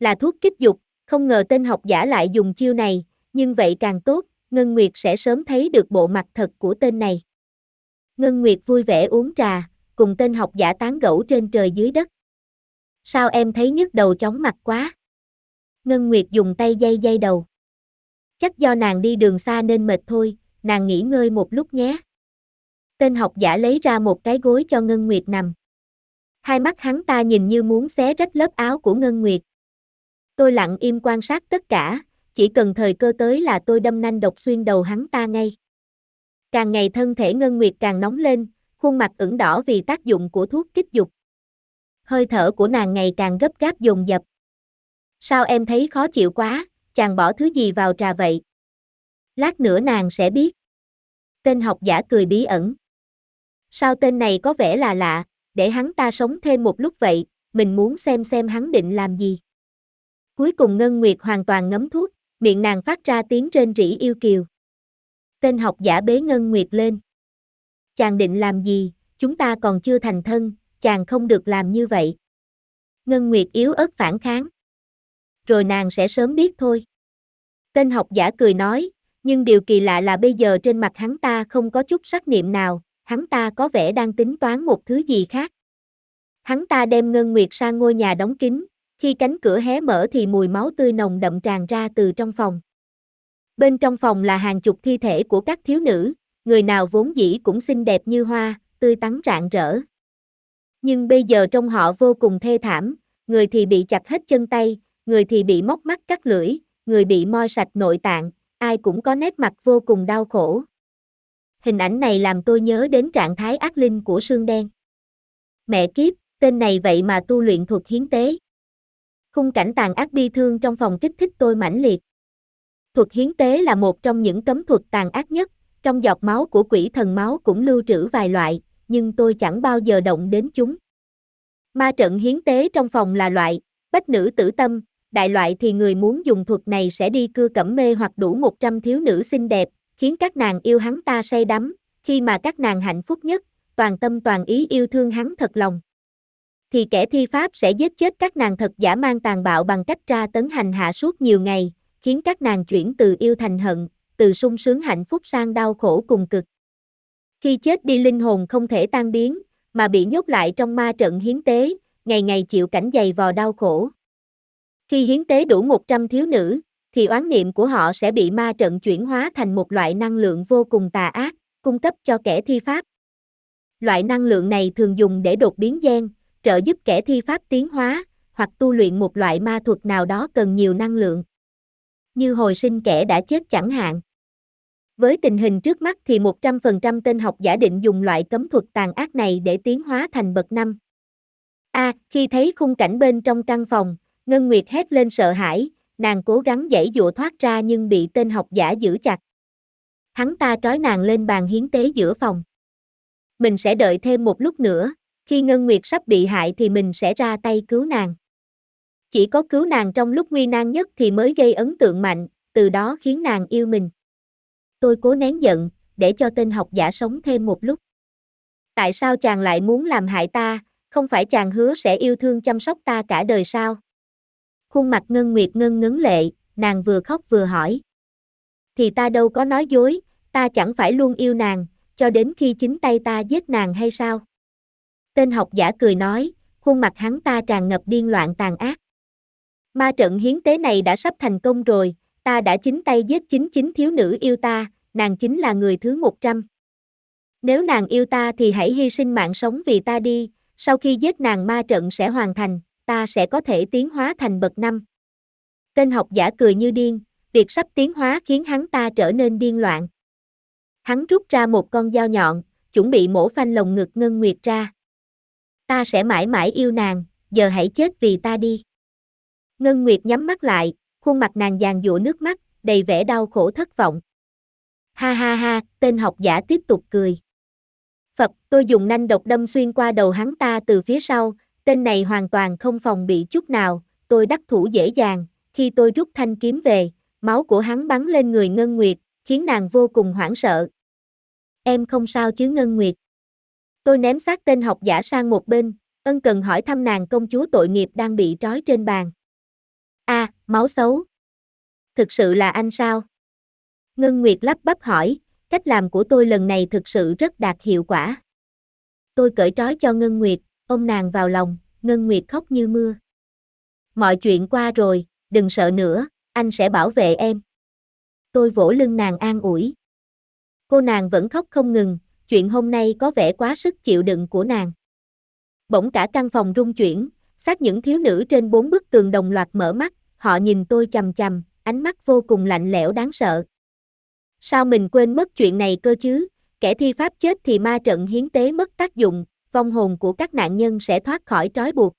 Là thuốc kích dục, không ngờ tên học giả lại dùng chiêu này, nhưng vậy càng tốt, Ngân Nguyệt sẽ sớm thấy được bộ mặt thật của tên này. Ngân Nguyệt vui vẻ uống trà, cùng tên học giả tán gẫu trên trời dưới đất. Sao em thấy nhức đầu chóng mặt quá? Ngân Nguyệt dùng tay dây dây đầu. Chắc do nàng đi đường xa nên mệt thôi, nàng nghỉ ngơi một lúc nhé. Tên học giả lấy ra một cái gối cho Ngân Nguyệt nằm. Hai mắt hắn ta nhìn như muốn xé rách lớp áo của Ngân Nguyệt. Tôi lặng im quan sát tất cả, chỉ cần thời cơ tới là tôi đâm nanh độc xuyên đầu hắn ta ngay. Càng ngày thân thể Ngân Nguyệt càng nóng lên, khuôn mặt ửng đỏ vì tác dụng của thuốc kích dục. Hơi thở của nàng ngày càng gấp gáp dồn dập. Sao em thấy khó chịu quá, chàng bỏ thứ gì vào trà vậy? Lát nữa nàng sẽ biết. Tên học giả cười bí ẩn. Sao tên này có vẻ là lạ, để hắn ta sống thêm một lúc vậy, mình muốn xem xem hắn định làm gì. Cuối cùng Ngân Nguyệt hoàn toàn ngấm thuốc, miệng nàng phát ra tiếng trên rỉ yêu kiều. Tên học giả bế Ngân Nguyệt lên. Chàng định làm gì, chúng ta còn chưa thành thân, chàng không được làm như vậy. Ngân Nguyệt yếu ớt phản kháng. Rồi nàng sẽ sớm biết thôi. Tên học giả cười nói, nhưng điều kỳ lạ là bây giờ trên mặt hắn ta không có chút sắc niệm nào, hắn ta có vẻ đang tính toán một thứ gì khác. Hắn ta đem Ngân Nguyệt sang ngôi nhà đóng kín, khi cánh cửa hé mở thì mùi máu tươi nồng đậm tràn ra từ trong phòng. Bên trong phòng là hàng chục thi thể của các thiếu nữ, người nào vốn dĩ cũng xinh đẹp như hoa, tươi tắn rạng rỡ. Nhưng bây giờ trong họ vô cùng thê thảm, người thì bị chặt hết chân tay, người thì bị móc mắt cắt lưỡi, người bị moi sạch nội tạng, ai cũng có nét mặt vô cùng đau khổ. Hình ảnh này làm tôi nhớ đến trạng thái ác linh của Sương Đen. Mẹ kiếp, tên này vậy mà tu luyện thuật hiến tế. Khung cảnh tàn ác bi thương trong phòng kích thích tôi mãnh liệt. Thuật hiến tế là một trong những cấm thuật tàn ác nhất, trong giọt máu của quỷ thần máu cũng lưu trữ vài loại, nhưng tôi chẳng bao giờ động đến chúng. Ma trận hiến tế trong phòng là loại, bách nữ tử tâm, đại loại thì người muốn dùng thuật này sẽ đi cưa cẩm mê hoặc đủ 100 thiếu nữ xinh đẹp, khiến các nàng yêu hắn ta say đắm, khi mà các nàng hạnh phúc nhất, toàn tâm toàn ý yêu thương hắn thật lòng. Thì kẻ thi pháp sẽ giết chết các nàng thật giả mang tàn bạo bằng cách tra tấn hành hạ suốt nhiều ngày, khiến các nàng chuyển từ yêu thành hận, từ sung sướng hạnh phúc sang đau khổ cùng cực. Khi chết đi linh hồn không thể tan biến, mà bị nhốt lại trong ma trận hiến tế, ngày ngày chịu cảnh dày vò đau khổ. Khi hiến tế đủ 100 thiếu nữ, thì oán niệm của họ sẽ bị ma trận chuyển hóa thành một loại năng lượng vô cùng tà ác, cung cấp cho kẻ thi pháp. Loại năng lượng này thường dùng để đột biến gen, trợ giúp kẻ thi pháp tiến hóa, hoặc tu luyện một loại ma thuật nào đó cần nhiều năng lượng. Như hồi sinh kẻ đã chết chẳng hạn. Với tình hình trước mắt thì 100% tên học giả định dùng loại cấm thuật tàn ác này để tiến hóa thành bậc năm. A, khi thấy khung cảnh bên trong căn phòng, Ngân Nguyệt hét lên sợ hãi, nàng cố gắng giãy dụa thoát ra nhưng bị tên học giả giữ chặt. Hắn ta trói nàng lên bàn hiến tế giữa phòng. Mình sẽ đợi thêm một lúc nữa, khi Ngân Nguyệt sắp bị hại thì mình sẽ ra tay cứu nàng. Chỉ có cứu nàng trong lúc nguy nan nhất thì mới gây ấn tượng mạnh, từ đó khiến nàng yêu mình. Tôi cố nén giận, để cho tên học giả sống thêm một lúc. Tại sao chàng lại muốn làm hại ta, không phải chàng hứa sẽ yêu thương chăm sóc ta cả đời sao? Khuôn mặt Ngân Nguyệt ngân ngấn lệ, nàng vừa khóc vừa hỏi. Thì ta đâu có nói dối, ta chẳng phải luôn yêu nàng, cho đến khi chính tay ta giết nàng hay sao? Tên học giả cười nói, khuôn mặt hắn ta tràn ngập điên loạn tàn ác. Ma trận hiến tế này đã sắp thành công rồi, ta đã chính tay giết chính chính thiếu nữ yêu ta, nàng chính là người thứ 100. Nếu nàng yêu ta thì hãy hy sinh mạng sống vì ta đi, sau khi giết nàng ma trận sẽ hoàn thành, ta sẽ có thể tiến hóa thành bậc năm. Tên học giả cười như điên, việc sắp tiến hóa khiến hắn ta trở nên điên loạn. Hắn rút ra một con dao nhọn, chuẩn bị mổ phanh lồng ngực Ngân Nguyệt ra. Ta sẽ mãi mãi yêu nàng, giờ hãy chết vì ta đi. Ngân Nguyệt nhắm mắt lại, khuôn mặt nàng giàn dụa nước mắt, đầy vẻ đau khổ thất vọng. Ha ha ha, tên học giả tiếp tục cười. Phật, tôi dùng nanh độc đâm xuyên qua đầu hắn ta từ phía sau, tên này hoàn toàn không phòng bị chút nào, tôi đắc thủ dễ dàng, khi tôi rút thanh kiếm về, máu của hắn bắn lên người Ngân Nguyệt, khiến nàng vô cùng hoảng sợ. Em không sao chứ Ngân Nguyệt. Tôi ném xác tên học giả sang một bên, ân cần hỏi thăm nàng công chúa tội nghiệp đang bị trói trên bàn. A, à, máu xấu. Thực sự là anh sao? Ngân Nguyệt lắp bắp hỏi, cách làm của tôi lần này thực sự rất đạt hiệu quả. Tôi cởi trói cho Ngân Nguyệt, ôm nàng vào lòng, Ngân Nguyệt khóc như mưa. Mọi chuyện qua rồi, đừng sợ nữa, anh sẽ bảo vệ em. Tôi vỗ lưng nàng an ủi. Cô nàng vẫn khóc không ngừng, chuyện hôm nay có vẻ quá sức chịu đựng của nàng. Bỗng cả căn phòng rung chuyển, xác những thiếu nữ trên bốn bức tường đồng loạt mở mắt, họ nhìn tôi chầm chầm, ánh mắt vô cùng lạnh lẽo đáng sợ. Sao mình quên mất chuyện này cơ chứ, kẻ thi pháp chết thì ma trận hiến tế mất tác dụng, vong hồn của các nạn nhân sẽ thoát khỏi trói buộc.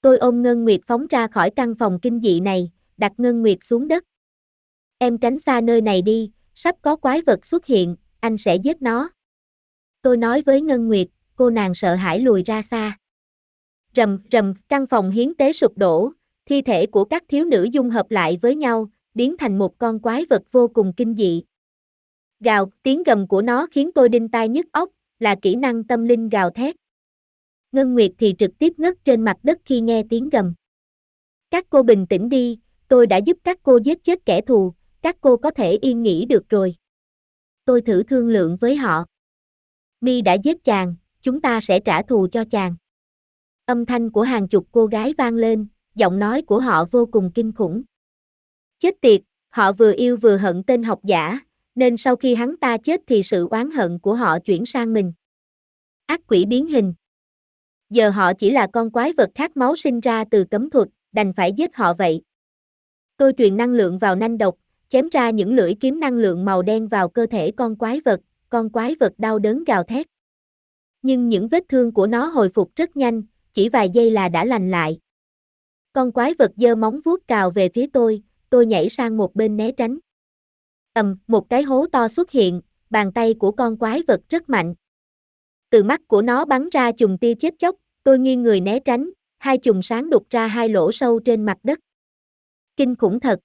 Tôi ôm Ngân Nguyệt phóng ra khỏi căn phòng kinh dị này, đặt Ngân Nguyệt xuống đất. Em tránh xa nơi này đi, sắp có quái vật xuất hiện, anh sẽ giết nó. Tôi nói với Ngân Nguyệt, cô nàng sợ hãi lùi ra xa. Rầm, rầm, căn phòng hiến tế sụp đổ, thi thể của các thiếu nữ dung hợp lại với nhau, biến thành một con quái vật vô cùng kinh dị. Gào, tiếng gầm của nó khiến tôi đinh tai nhức óc, là kỹ năng tâm linh gào thét. Ngân Nguyệt thì trực tiếp ngất trên mặt đất khi nghe tiếng gầm. Các cô bình tĩnh đi, tôi đã giúp các cô giết chết kẻ thù, các cô có thể yên nghỉ được rồi. Tôi thử thương lượng với họ. Mi đã giết chàng, chúng ta sẽ trả thù cho chàng. Âm thanh của hàng chục cô gái vang lên, giọng nói của họ vô cùng kinh khủng. Chết tiệt, họ vừa yêu vừa hận tên học giả, nên sau khi hắn ta chết thì sự oán hận của họ chuyển sang mình. Ác quỷ biến hình. Giờ họ chỉ là con quái vật khát máu sinh ra từ cấm thuật, đành phải giết họ vậy. Tôi truyền năng lượng vào nanh độc, chém ra những lưỡi kiếm năng lượng màu đen vào cơ thể con quái vật, con quái vật đau đớn gào thét. Nhưng những vết thương của nó hồi phục rất nhanh, chỉ vài giây là đã lành lại. Con quái vật giơ móng vuốt cào về phía tôi, tôi nhảy sang một bên né tránh. Ầm, một cái hố to xuất hiện, bàn tay của con quái vật rất mạnh. Từ mắt của nó bắn ra chùm tia chết chóc, tôi nghiêng người né tránh, hai chùm sáng đục ra hai lỗ sâu trên mặt đất. Kinh khủng thật.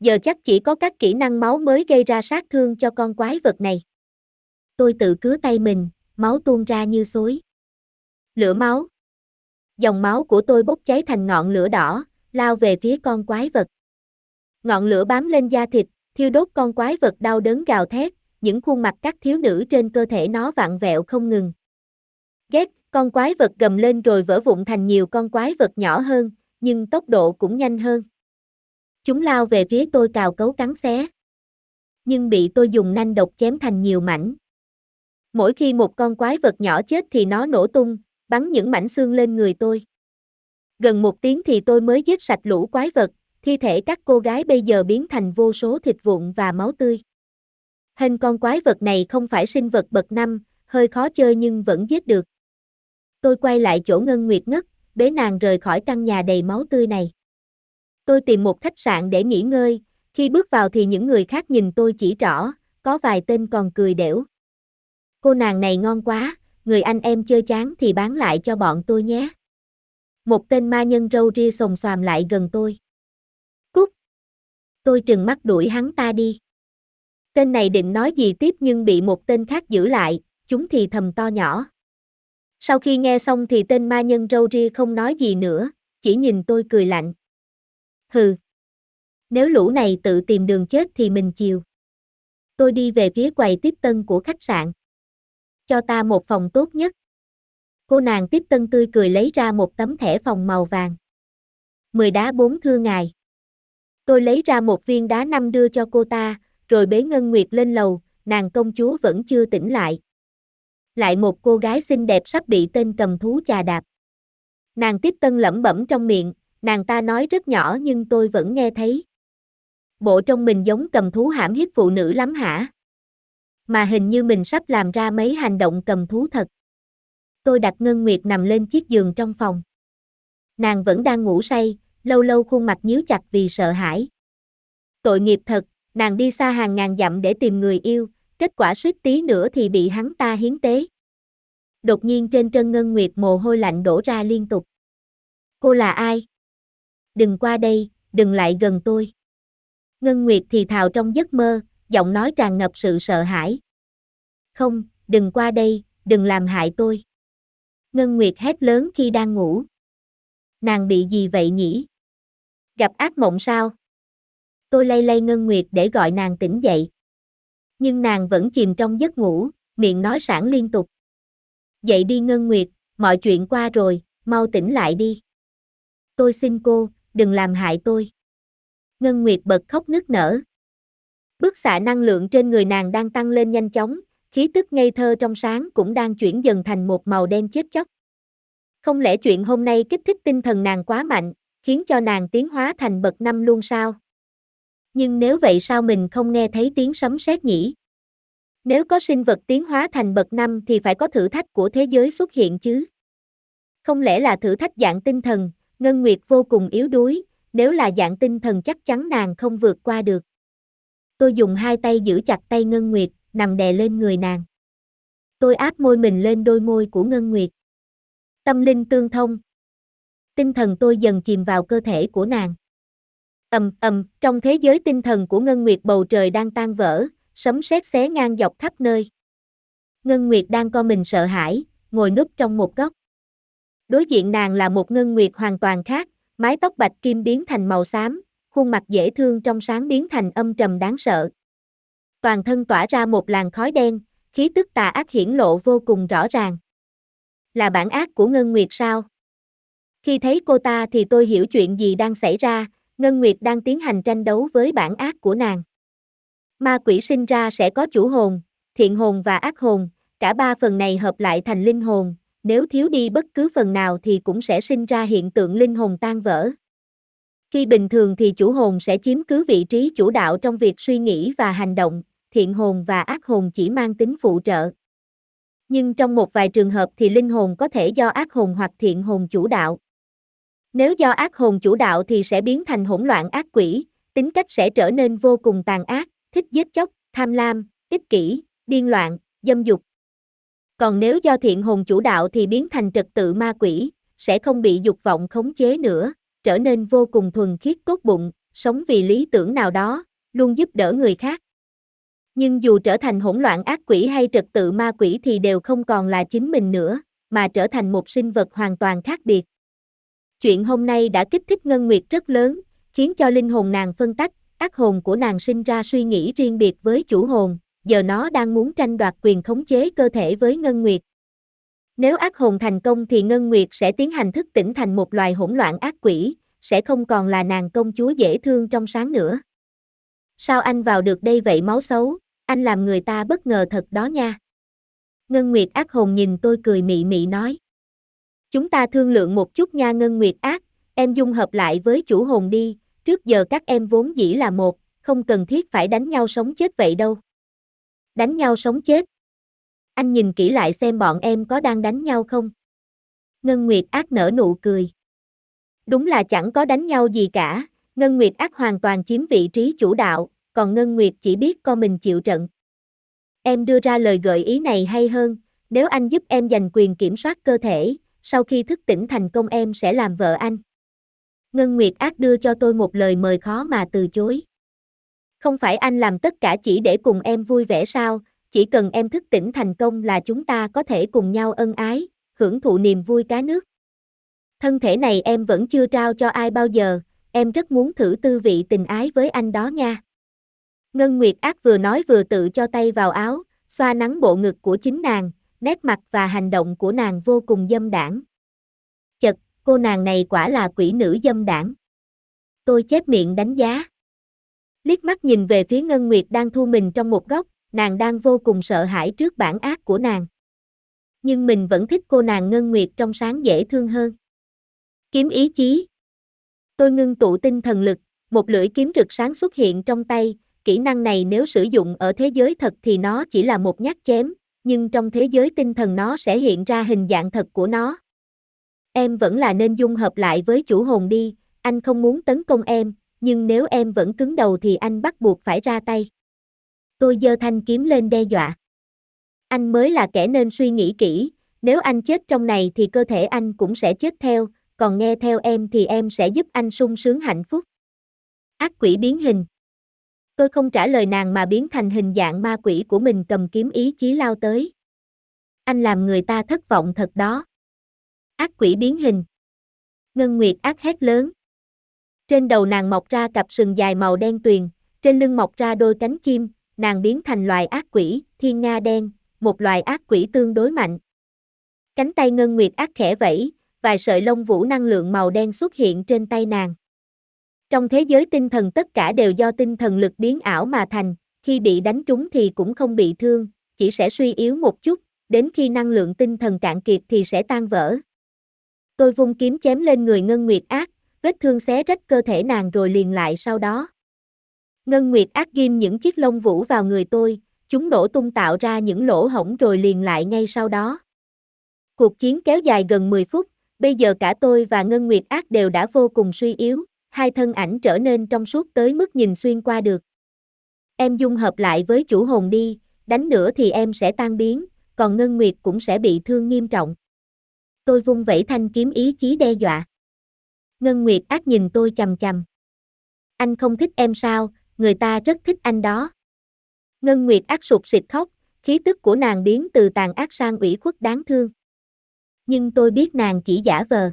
Giờ chắc chỉ có các kỹ năng máu mới gây ra sát thương cho con quái vật này. Tôi tự cứa tay mình, máu tuôn ra như suối. Lửa máu. Dòng máu của tôi bốc cháy thành ngọn lửa đỏ, lao về phía con quái vật. Ngọn lửa bám lên da thịt, thiêu đốt con quái vật đau đớn gào thét, những khuôn mặt các thiếu nữ trên cơ thể nó vặn vẹo không ngừng. Ghét, con quái vật gầm lên rồi vỡ vụn thành nhiều con quái vật nhỏ hơn, nhưng tốc độ cũng nhanh hơn. Chúng lao về phía tôi cào cấu cắn xé. Nhưng bị tôi dùng nanh độc chém thành nhiều mảnh. Mỗi khi một con quái vật nhỏ chết thì nó nổ tung, bắn những mảnh xương lên người tôi. Gần một tiếng thì tôi mới giết sạch lũ quái vật, thi thể các cô gái bây giờ biến thành vô số thịt vụn và máu tươi. Hình con quái vật này không phải sinh vật bậc năm, hơi khó chơi nhưng vẫn giết được. Tôi quay lại chỗ Ngân Nguyệt ngất, bế nàng rời khỏi căn nhà đầy máu tươi này. Tôi tìm một khách sạn để nghỉ ngơi, khi bước vào thì những người khác nhìn tôi chỉ rõ, có vài tên còn cười đểu. Cô nàng này ngon quá, người anh em chơi chán thì bán lại cho bọn tôi nhé. Một tên ma nhân râu ria sồng xoàm lại gần tôi. Tôi trừng mắt đuổi hắn ta đi. Tên này định nói gì tiếp nhưng bị một tên khác giữ lại, chúng thì thầm to nhỏ. Sau khi nghe xong thì tên ma nhân râu ria không nói gì nữa, chỉ nhìn tôi cười lạnh. Hừ. Nếu lũ này tự tìm đường chết thì mình chiều. Tôi đi về phía quầy tiếp tân của khách sạn. Cho ta một phòng tốt nhất. Cô nàng tiếp tân tươi cười lấy ra một tấm thẻ phòng màu vàng. Mười đá bốn thưa ngài. Tôi lấy ra một viên đá năm đưa cho cô ta, rồi bế Ngân Nguyệt lên lầu, nàng công chúa vẫn chưa tỉnh lại. Lại một cô gái xinh đẹp sắp bị tên cầm thú chà đạp. Nàng tiếp tân lẩm bẩm trong miệng, nàng ta nói rất nhỏ nhưng tôi vẫn nghe thấy. Bộ trong mình giống cầm thú hãm hiếp phụ nữ lắm hả? Mà hình như mình sắp làm ra mấy hành động cầm thú thật. Tôi đặt Ngân Nguyệt nằm lên chiếc giường trong phòng. Nàng vẫn đang ngủ say, lâu lâu khuôn mặt nhíu chặt vì sợ hãi. Tội nghiệp thật, nàng đi xa hàng ngàn dặm để tìm người yêu, kết quả suýt tí nữa thì bị hắn ta hiến tế. Đột nhiên trên trân Ngân Nguyệt mồ hôi lạnh đổ ra liên tục. Cô là ai? Đừng qua đây, đừng lại gần tôi. Ngân Nguyệt thì thào trong giấc mơ, giọng nói tràn ngập sự sợ hãi. Không, đừng qua đây, đừng làm hại tôi. Ngân Nguyệt hét lớn khi đang ngủ. Nàng bị gì vậy nhỉ? Gặp ác mộng sao? Tôi lay lay Ngân Nguyệt để gọi nàng tỉnh dậy. Nhưng nàng vẫn chìm trong giấc ngủ, miệng nói sản liên tục. Dậy đi Ngân Nguyệt, mọi chuyện qua rồi, mau tỉnh lại đi. Tôi xin cô, đừng làm hại tôi. Ngân Nguyệt bật khóc nức nở. Bức xạ năng lượng trên người nàng đang tăng lên nhanh chóng, khí tức ngây thơ trong sáng cũng đang chuyển dần thành một màu đen chết chóc. Không lẽ chuyện hôm nay kích thích tinh thần nàng quá mạnh, khiến cho nàng tiến hóa thành bậc năm luôn sao? Nhưng nếu vậy sao mình không nghe thấy tiếng sấm sét nhỉ? Nếu có sinh vật tiến hóa thành bậc năm thì phải có thử thách của thế giới xuất hiện chứ? Không lẽ là thử thách dạng tinh thần, Ngân Nguyệt vô cùng yếu đuối, nếu là dạng tinh thần chắc chắn nàng không vượt qua được. Tôi dùng hai tay giữ chặt tay Ngân Nguyệt, nằm đè lên người nàng. Tôi áp môi mình lên đôi môi của Ngân Nguyệt. Tâm linh tương thông. Tinh thần tôi dần chìm vào cơ thể của nàng. Ầm ầm, trong thế giới tinh thần của Ngân Nguyệt bầu trời đang tan vỡ, sấm sét xé ngang dọc khắp nơi. Ngân Nguyệt đang co mình sợ hãi, ngồi núp trong một góc. Đối diện nàng là một Ngân Nguyệt hoàn toàn khác, mái tóc bạch kim biến thành màu xám, khuôn mặt dễ thương trong sáng biến thành âm trầm đáng sợ. Toàn thân tỏa ra một làn khói đen, khí tức tà ác hiển lộ vô cùng rõ ràng. Là bản ác của Ngân Nguyệt sao? Khi thấy cô ta thì tôi hiểu chuyện gì đang xảy ra, Ngân Nguyệt đang tiến hành tranh đấu với bản ác của nàng. Ma quỷ sinh ra sẽ có chủ hồn, thiện hồn và ác hồn, cả ba phần này hợp lại thành linh hồn, nếu thiếu đi bất cứ phần nào thì cũng sẽ sinh ra hiện tượng linh hồn tan vỡ. Khi bình thường thì chủ hồn sẽ chiếm cứ vị trí chủ đạo trong việc suy nghĩ và hành động, thiện hồn và ác hồn chỉ mang tính phụ trợ. Nhưng trong một vài trường hợp thì linh hồn có thể do ác hồn hoặc thiện hồn chủ đạo. Nếu do ác hồn chủ đạo thì sẽ biến thành hỗn loạn ác quỷ, tính cách sẽ trở nên vô cùng tàn ác, thích giết chóc, tham lam, ích kỷ, điên loạn, dâm dục. Còn nếu do thiện hồn chủ đạo thì biến thành trật tự ma quỷ, sẽ không bị dục vọng khống chế nữa, trở nên vô cùng thuần khiết cốt bụng, sống vì lý tưởng nào đó, luôn giúp đỡ người khác. Nhưng dù trở thành hỗn loạn ác quỷ hay trật tự ma quỷ thì đều không còn là chính mình nữa, mà trở thành một sinh vật hoàn toàn khác biệt. Chuyện hôm nay đã kích thích Ngân Nguyệt rất lớn, khiến cho linh hồn nàng phân tách, ác hồn của nàng sinh ra suy nghĩ riêng biệt với chủ hồn, giờ nó đang muốn tranh đoạt quyền khống chế cơ thể với Ngân Nguyệt. Nếu ác hồn thành công thì Ngân Nguyệt sẽ tiến hành thức tỉnh thành một loài hỗn loạn ác quỷ, sẽ không còn là nàng công chúa dễ thương trong sáng nữa. Sao anh vào được đây vậy máu xấu, anh làm người ta bất ngờ thật đó nha. Ngân Nguyệt ác hồn nhìn tôi cười mị mị nói. Chúng ta thương lượng một chút nha Ngân Nguyệt ác, em dung hợp lại với chủ hồn đi, trước giờ các em vốn dĩ là một, không cần thiết phải đánh nhau sống chết vậy đâu. Đánh nhau sống chết. Anh nhìn kỹ lại xem bọn em có đang đánh nhau không? Ngân Nguyệt ác nở nụ cười. Đúng là chẳng có đánh nhau gì cả, Ngân Nguyệt ác hoàn toàn chiếm vị trí chủ đạo, còn Ngân Nguyệt chỉ biết con mình chịu trận. Em đưa ra lời gợi ý này hay hơn, nếu anh giúp em giành quyền kiểm soát cơ thể, sau khi thức tỉnh thành công em sẽ làm vợ anh. Ngân Nguyệt ác đưa cho tôi một lời mời khó mà từ chối. Không phải anh làm tất cả chỉ để cùng em vui vẻ sao, chỉ cần em thức tỉnh thành công là chúng ta có thể cùng nhau ân ái, hưởng thụ niềm vui cá nước. Thân thể này em vẫn chưa trao cho ai bao giờ, em rất muốn thử tư vị tình ái với anh đó nha. Ngân Nguyệt Ác vừa nói vừa tự cho tay vào áo, xoa nắng bộ ngực của chính nàng, nét mặt và hành động của nàng vô cùng dâm đảng. Chật, cô nàng này quả là quỷ nữ dâm đảng. Tôi chép miệng đánh giá. Liếc mắt nhìn về phía Ngân Nguyệt đang thu mình trong một góc, nàng đang vô cùng sợ hãi trước bản ác của nàng. Nhưng mình vẫn thích cô nàng Ngân Nguyệt trong sáng dễ thương hơn. Kiếm ý chí. Tôi ngưng tụ tinh thần lực, một lưỡi kiếm rực sáng xuất hiện trong tay, kỹ năng này nếu sử dụng ở thế giới thật thì nó chỉ là một nhát chém, nhưng trong thế giới tinh thần nó sẽ hiện ra hình dạng thật của nó. Em vẫn là nên dung hợp lại với chủ hồn đi, anh không muốn tấn công em, nhưng nếu em vẫn cứng đầu thì anh bắt buộc phải ra tay. Tôi giơ thanh kiếm lên đe dọa. Anh mới là kẻ nên suy nghĩ kỹ, nếu anh chết trong này thì cơ thể anh cũng sẽ chết theo, còn nghe theo em thì em sẽ giúp anh sung sướng hạnh phúc. Ác quỷ biến hình. Tôi không trả lời nàng mà biến thành hình dạng ma quỷ của mình cầm kiếm ý chí lao tới. Anh làm người ta thất vọng thật đó. Ác quỷ biến hình. Ngân Nguyệt ác hét lớn. Trên đầu nàng mọc ra cặp sừng dài màu đen tuyền, trên lưng mọc ra đôi cánh chim, nàng biến thành loài ác quỷ, thiên nga đen, một loài ác quỷ tương đối mạnh. Cánh tay Ngân Nguyệt ác khẽ vẫy, vài sợi lông vũ năng lượng màu đen xuất hiện trên tay nàng. Trong thế giới tinh thần tất cả đều do tinh thần lực biến ảo mà thành, khi bị đánh trúng thì cũng không bị thương, chỉ sẽ suy yếu một chút, đến khi năng lượng tinh thần cạn kiệt thì sẽ tan vỡ. Tôi vung kiếm chém lên người Ngân Nguyệt ác, vết thương xé rách cơ thể nàng rồi liền lại sau đó. Ngân Nguyệt ác ghim những chiếc lông vũ vào người tôi, chúng nổ tung tạo ra những lỗ hổng rồi liền lại ngay sau đó. Cuộc chiến kéo dài gần 10 phút, bây giờ cả tôi và Ngân Nguyệt ác đều đã vô cùng suy yếu, hai thân ảnh trở nên trong suốt tới mức nhìn xuyên qua được. Em dung hợp lại với chủ hồn đi, đánh nữa thì em sẽ tan biến, còn Ngân Nguyệt cũng sẽ bị thương nghiêm trọng. Tôi vung vẩy thanh kiếm ý chí đe dọa. Ngân Nguyệt ác nhìn tôi chầm chầm. Anh không thích em sao, người ta rất thích anh đó. Ngân Nguyệt ác sụt sịt khóc, khí tức của nàng biến từ tàn ác sang ủy khuất đáng thương. Nhưng tôi biết nàng chỉ giả vờ.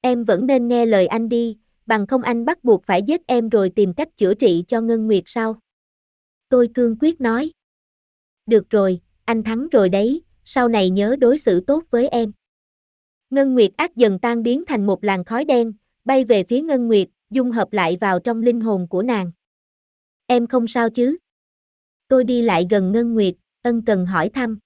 Em vẫn nên nghe lời anh đi, bằng không anh bắt buộc phải giết em rồi tìm cách chữa trị cho Ngân Nguyệt sau. Tôi cương quyết nói. Được rồi, anh thắng rồi đấy, sau này nhớ đối xử tốt với em. Ngân Nguyệt ác dần tan biến thành một làn khói đen, bay về phía Ngân Nguyệt, dung hợp lại vào trong linh hồn của nàng. Em không sao chứ? Tôi đi lại gần Ngân Nguyệt, ân cần hỏi thăm.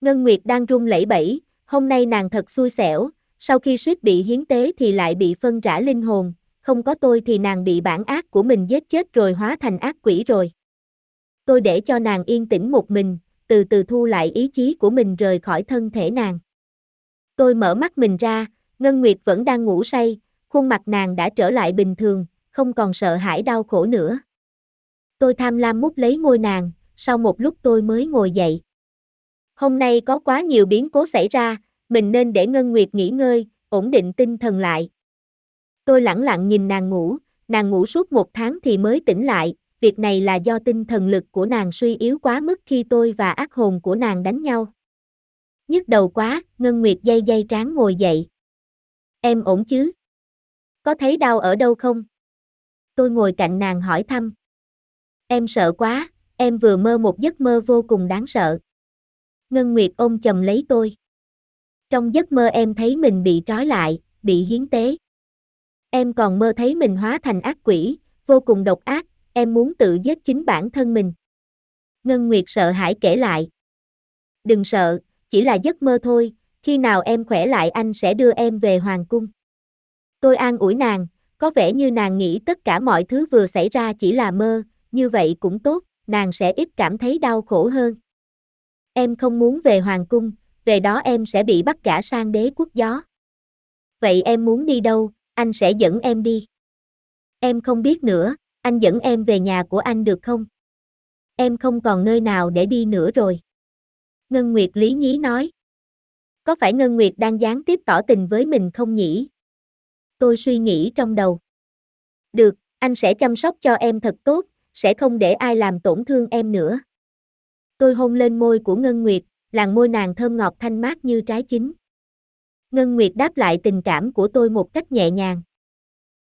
Ngân Nguyệt đang run lẩy bẩy, hôm nay nàng thật xui xẻo, sau khi suýt bị hiến tế thì lại bị phân rã linh hồn, không có tôi thì nàng bị bản ác của mình giết chết rồi hóa thành ác quỷ rồi. Tôi để cho nàng yên tĩnh một mình, từ từ thu lại ý chí của mình rời khỏi thân thể nàng. Tôi mở mắt mình ra, Ngân Nguyệt vẫn đang ngủ say, khuôn mặt nàng đã trở lại bình thường, không còn sợ hãi đau khổ nữa. Tôi tham lam mút lấy môi nàng, sau một lúc tôi mới ngồi dậy. Hôm nay có quá nhiều biến cố xảy ra, mình nên để Ngân Nguyệt nghỉ ngơi, ổn định tinh thần lại. Tôi lặng lặng nhìn nàng ngủ, nàng ngủ suốt một tháng thì mới tỉnh lại, việc này là do tinh thần lực của nàng suy yếu quá mức khi tôi và ác hồn của nàng đánh nhau. Nhức đầu quá, Ngân Nguyệt dây dây tráng ngồi dậy. Em ổn chứ? Có thấy đau ở đâu không? Tôi ngồi cạnh nàng hỏi thăm. Em sợ quá, em vừa mơ một giấc mơ vô cùng đáng sợ. Ngân Nguyệt ôm chầm lấy tôi. Trong giấc mơ em thấy mình bị trói lại, bị hiến tế. Em còn mơ thấy mình hóa thành ác quỷ, vô cùng độc ác, em muốn tự giết chính bản thân mình. Ngân Nguyệt sợ hãi kể lại. Đừng sợ, chỉ là giấc mơ thôi, khi nào em khỏe lại anh sẽ đưa em về hoàng cung. Tôi an ủi nàng, có vẻ như nàng nghĩ tất cả mọi thứ vừa xảy ra chỉ là mơ, như vậy cũng tốt, nàng sẽ ít cảm thấy đau khổ hơn. Em không muốn về hoàng cung, về đó em sẽ bị bắt cả sang đế quốc gió. Vậy em muốn đi đâu, anh sẽ dẫn em đi. Em không biết nữa, anh dẫn em về nhà của anh được không? Em không còn nơi nào để đi nữa rồi. Ngân Nguyệt lý nhí nói. Có phải Ngân Nguyệt đang gián tiếp tỏ tình với mình không nhỉ? Tôi suy nghĩ trong đầu. Được, anh sẽ chăm sóc cho em thật tốt, sẽ không để ai làm tổn thương em nữa. Tôi hôn lên môi của Ngân Nguyệt, làn môi nàng thơm ngọt thanh mát như trái chín. Ngân Nguyệt đáp lại tình cảm của tôi một cách nhẹ nhàng.